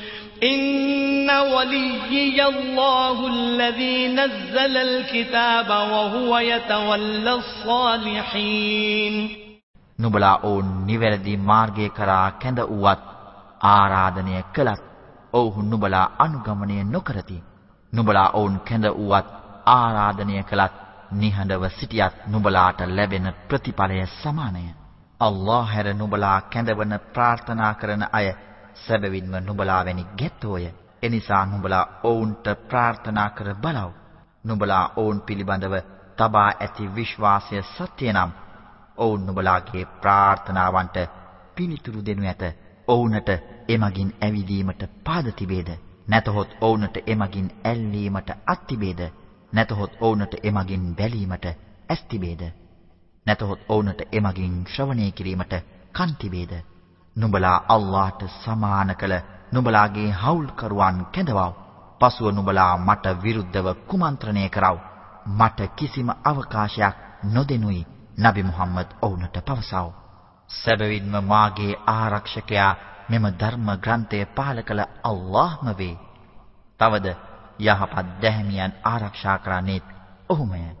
إن وليي الله الذي نزل الكتاب وهو يتولى الصالحين නුඹලා ඔවුන් නිවැරදි මාර්ගය කරා කැඳ වූවත් ආරාධනය කළත් ඔවුහු නුඹලා අනුගමනය නොකරති. නුඹලා ඔවුන් කැඳ වූවත් ආරාධනය කළත් නිහඬව සිටියත් නුඹලාට ලැබෙන ප්‍රතිඵලය සමානය. අල්ලාහ හැර නුඹලා කැඳවන ප්‍රාර්ථනා කරන අය සැබවින්ම නුඹලා වැනි ගැත්තෝය. එනිසා නුඹලා ඔවුන්ට ප්‍රාර්ථනා කර බලව. නුඹලා ඔවුන් පිළිබඳව තබා ඇති විශ්වාසය සත්‍ය නම් ඔවුන් නුඹලාගේ ප්‍රාර්ථනාවන්ට පිළිතුරු දෙනු ඇත. ඔවුන්ට එමගින් ඇවිදීමට පාද තිබේද? නැතහොත් ඔවුන්ට එමගින් ඇල්ලීමට අත් තිබේද? නැතහොත් ඔවුන්ට එමගින් බැලීමට ඇස් තිබේද? නැතහොත් ඔවුන්ට එමගින් ශ්‍රවණය කිරීමට කන් තිබේද? නුඹලා අල්ලාහට සමාන කළ නුඹලාගේ හවුල්කරුවන් කැඳවව. පසුව නුඹලා මට විරුද්ධව කුමන්ත්‍රණය කරව. මට කිසිම අවකාශයක් නොදෙනුයි. නබි මුහම්මද් ඔවුන්ට පවසව. සැබවින්ම මාගේ ආරක්ෂකයා මෙම ධර්ම ග්‍රන්ථය පහල කළ අල්ලාහ්ම වේ. තවද යහපත් දැහැමියන් ආරක්ෂා කරන්නේත් ඔහුමය.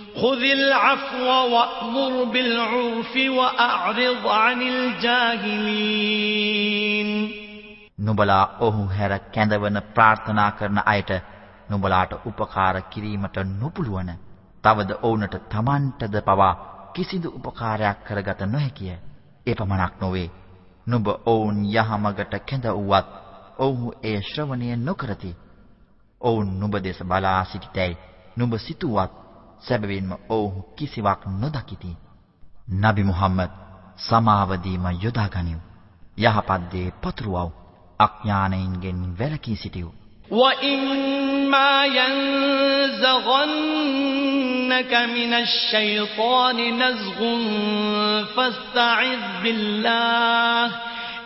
خذ العفو وأمر بالعرف وأعرض عن الجاهلين නුඹලා ඔහු හැර කැඳවන ප්‍රාර්ථනා කරන අයට නුඹලාට උපකාර කිරීමට නොපුළුවන. තවද ඔවුන්ට තමන්ටද පවා කිසිදු උපකාරයක් කරගත නොහැකිය. එපමණක් නොවේ. නුඹ ඔවුන් යහමගට කැඳවුවත් ඔවුහු එය ශ්‍රවණය නොකරති. ඔවුන් නුඹ දෙස බලා සිටිතැයි නුඹ සිතුවත් සැබවින්ම ඔවුහු කිසිවක් නොදකිති. නබි මුහම්මද් සමාව දීම යොදා ගනිව්. යහපත් දේ පතුරවව්. අඥානයින්ගෙන් වැළකී සිටිව්. وَإِمَّا يَنزَغَنَّكَ مِنَ الشَّيْطَانِ نَزْغٌ فَاسْتَعِذْ بِاللَّهِ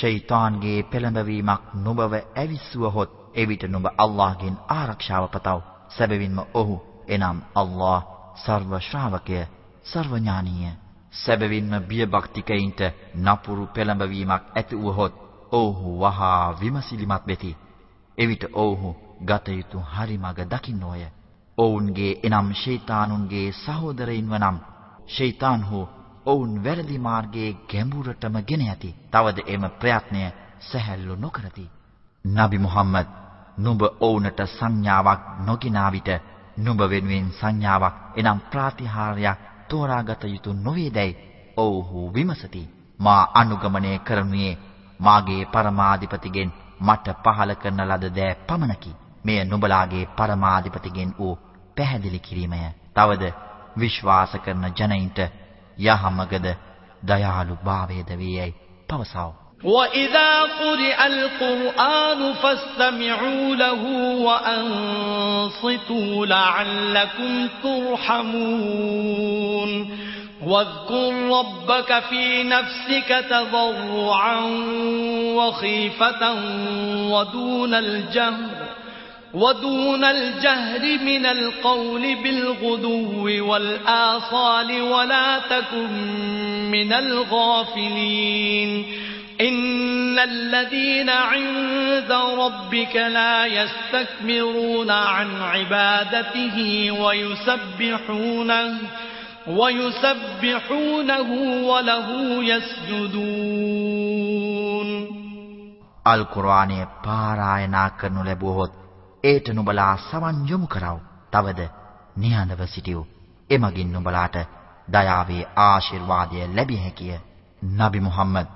ෂයිතාන්ගේ පෙළඹවීමක් නුඹව ඇවිස්සුවහොත් එවිට නුඹ අල්ලාහ්ගෙන් ආරක්ෂාව පතව. සැබවින්ම ඔහු එනම් අල්ලාහ් සර්ව ශ්‍රාවකය සර්ව ඥානීය. සැබවින්ම බියභක්තිකයින්ට නපුරු පෙළඹවීමක් ඇති වුවහොත් ඔව්හු වහා විමසිලිමත් වෙති. එවිට ඔව්හු ගත යුතු හරි මඟ දකින්නෝය. ඔවුන්ගේ එනම් ෂයිතානුන්ගේ සහෝදරයින් වනම් ෂයිතාන්හු ඔවුන් වැරදි මාර්ගයේ ගැඹුරටම ගෙන යති. තවද එම ප්‍රයත්නය සැහැල්ලු නොකරති. නබි මුහම්මද් නුඹ ඔවුන්ට සංඥාවක් නොගිනා විට නුඹ වෙනුවෙන් සංඥාවක් එනම් ප්‍රාතිහාර්යයක් තෝරාගත යුතු නොවේදයි ඔව්හු විමසති. මා අනුගමනය කරනුයේ මාගේ පරමාධිපතිගෙන් මට පහල කරන ලද දෑ පමණකි. මෙය නුඹලාගේ පරමාධිපතිගෙන් වූ පැහැදිලි කිරීමය. තවද විශ්වාස කරන ජනයින්ට යහමගද දයාලු භාවයේද වේයයි පවසව. وَإِذَا قُرِئَ الْقُرْآنُ فَاسْتَمِعُوا لَهُ وَأَنصِتُوا لَعَلَّكُمْ تُرْحَمُونَ واذكر ربك في نفسك تضرعا وخيفة ودون الجهر ودون الجهر من القول بالغدو والآصال ولا تكن من الغافلين إن الذين عند ربك لا يستكبرون عن عبادته ويسبحونه ويسبحونه وله يسجدون අල් කුර්ආනය පාරායනා කරනු ලැබුවහොත් ඒට නුඹලා සවන් යොමු කරව. තවද නිහඬව සිටියු. එමගින් නුඹලාට දයාවේ ආශිර්වාදය ලැබිය හැකිය. නබි මුහම්මද්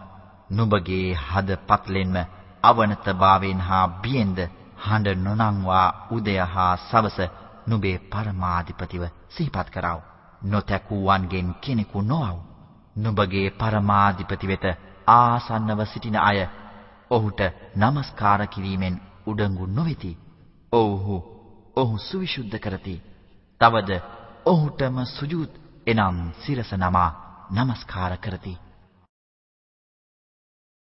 නුඹගේ හද පත්ලෙන්ම අවනතභාවයෙන් හා බියෙන්ද හඬ නොනංවා උදය හා සවස නුඹේ පරමාධිපතිව සිහිපත් කරව. නොතැකුවන්ගෙන් කෙනෙකු නොවව්. නුඹගේ පරමාධිපති වෙත ආසන්නව සිටින අය ඔහුට নমස්කාර කිරීමෙන් උඩඟු නොවේති. ඔව්හු ඔහු සුවිසුද්ධ කරති. තවද ඔහුටම සුජූද් එනම් සිරස නමා নমස්කාර කරති.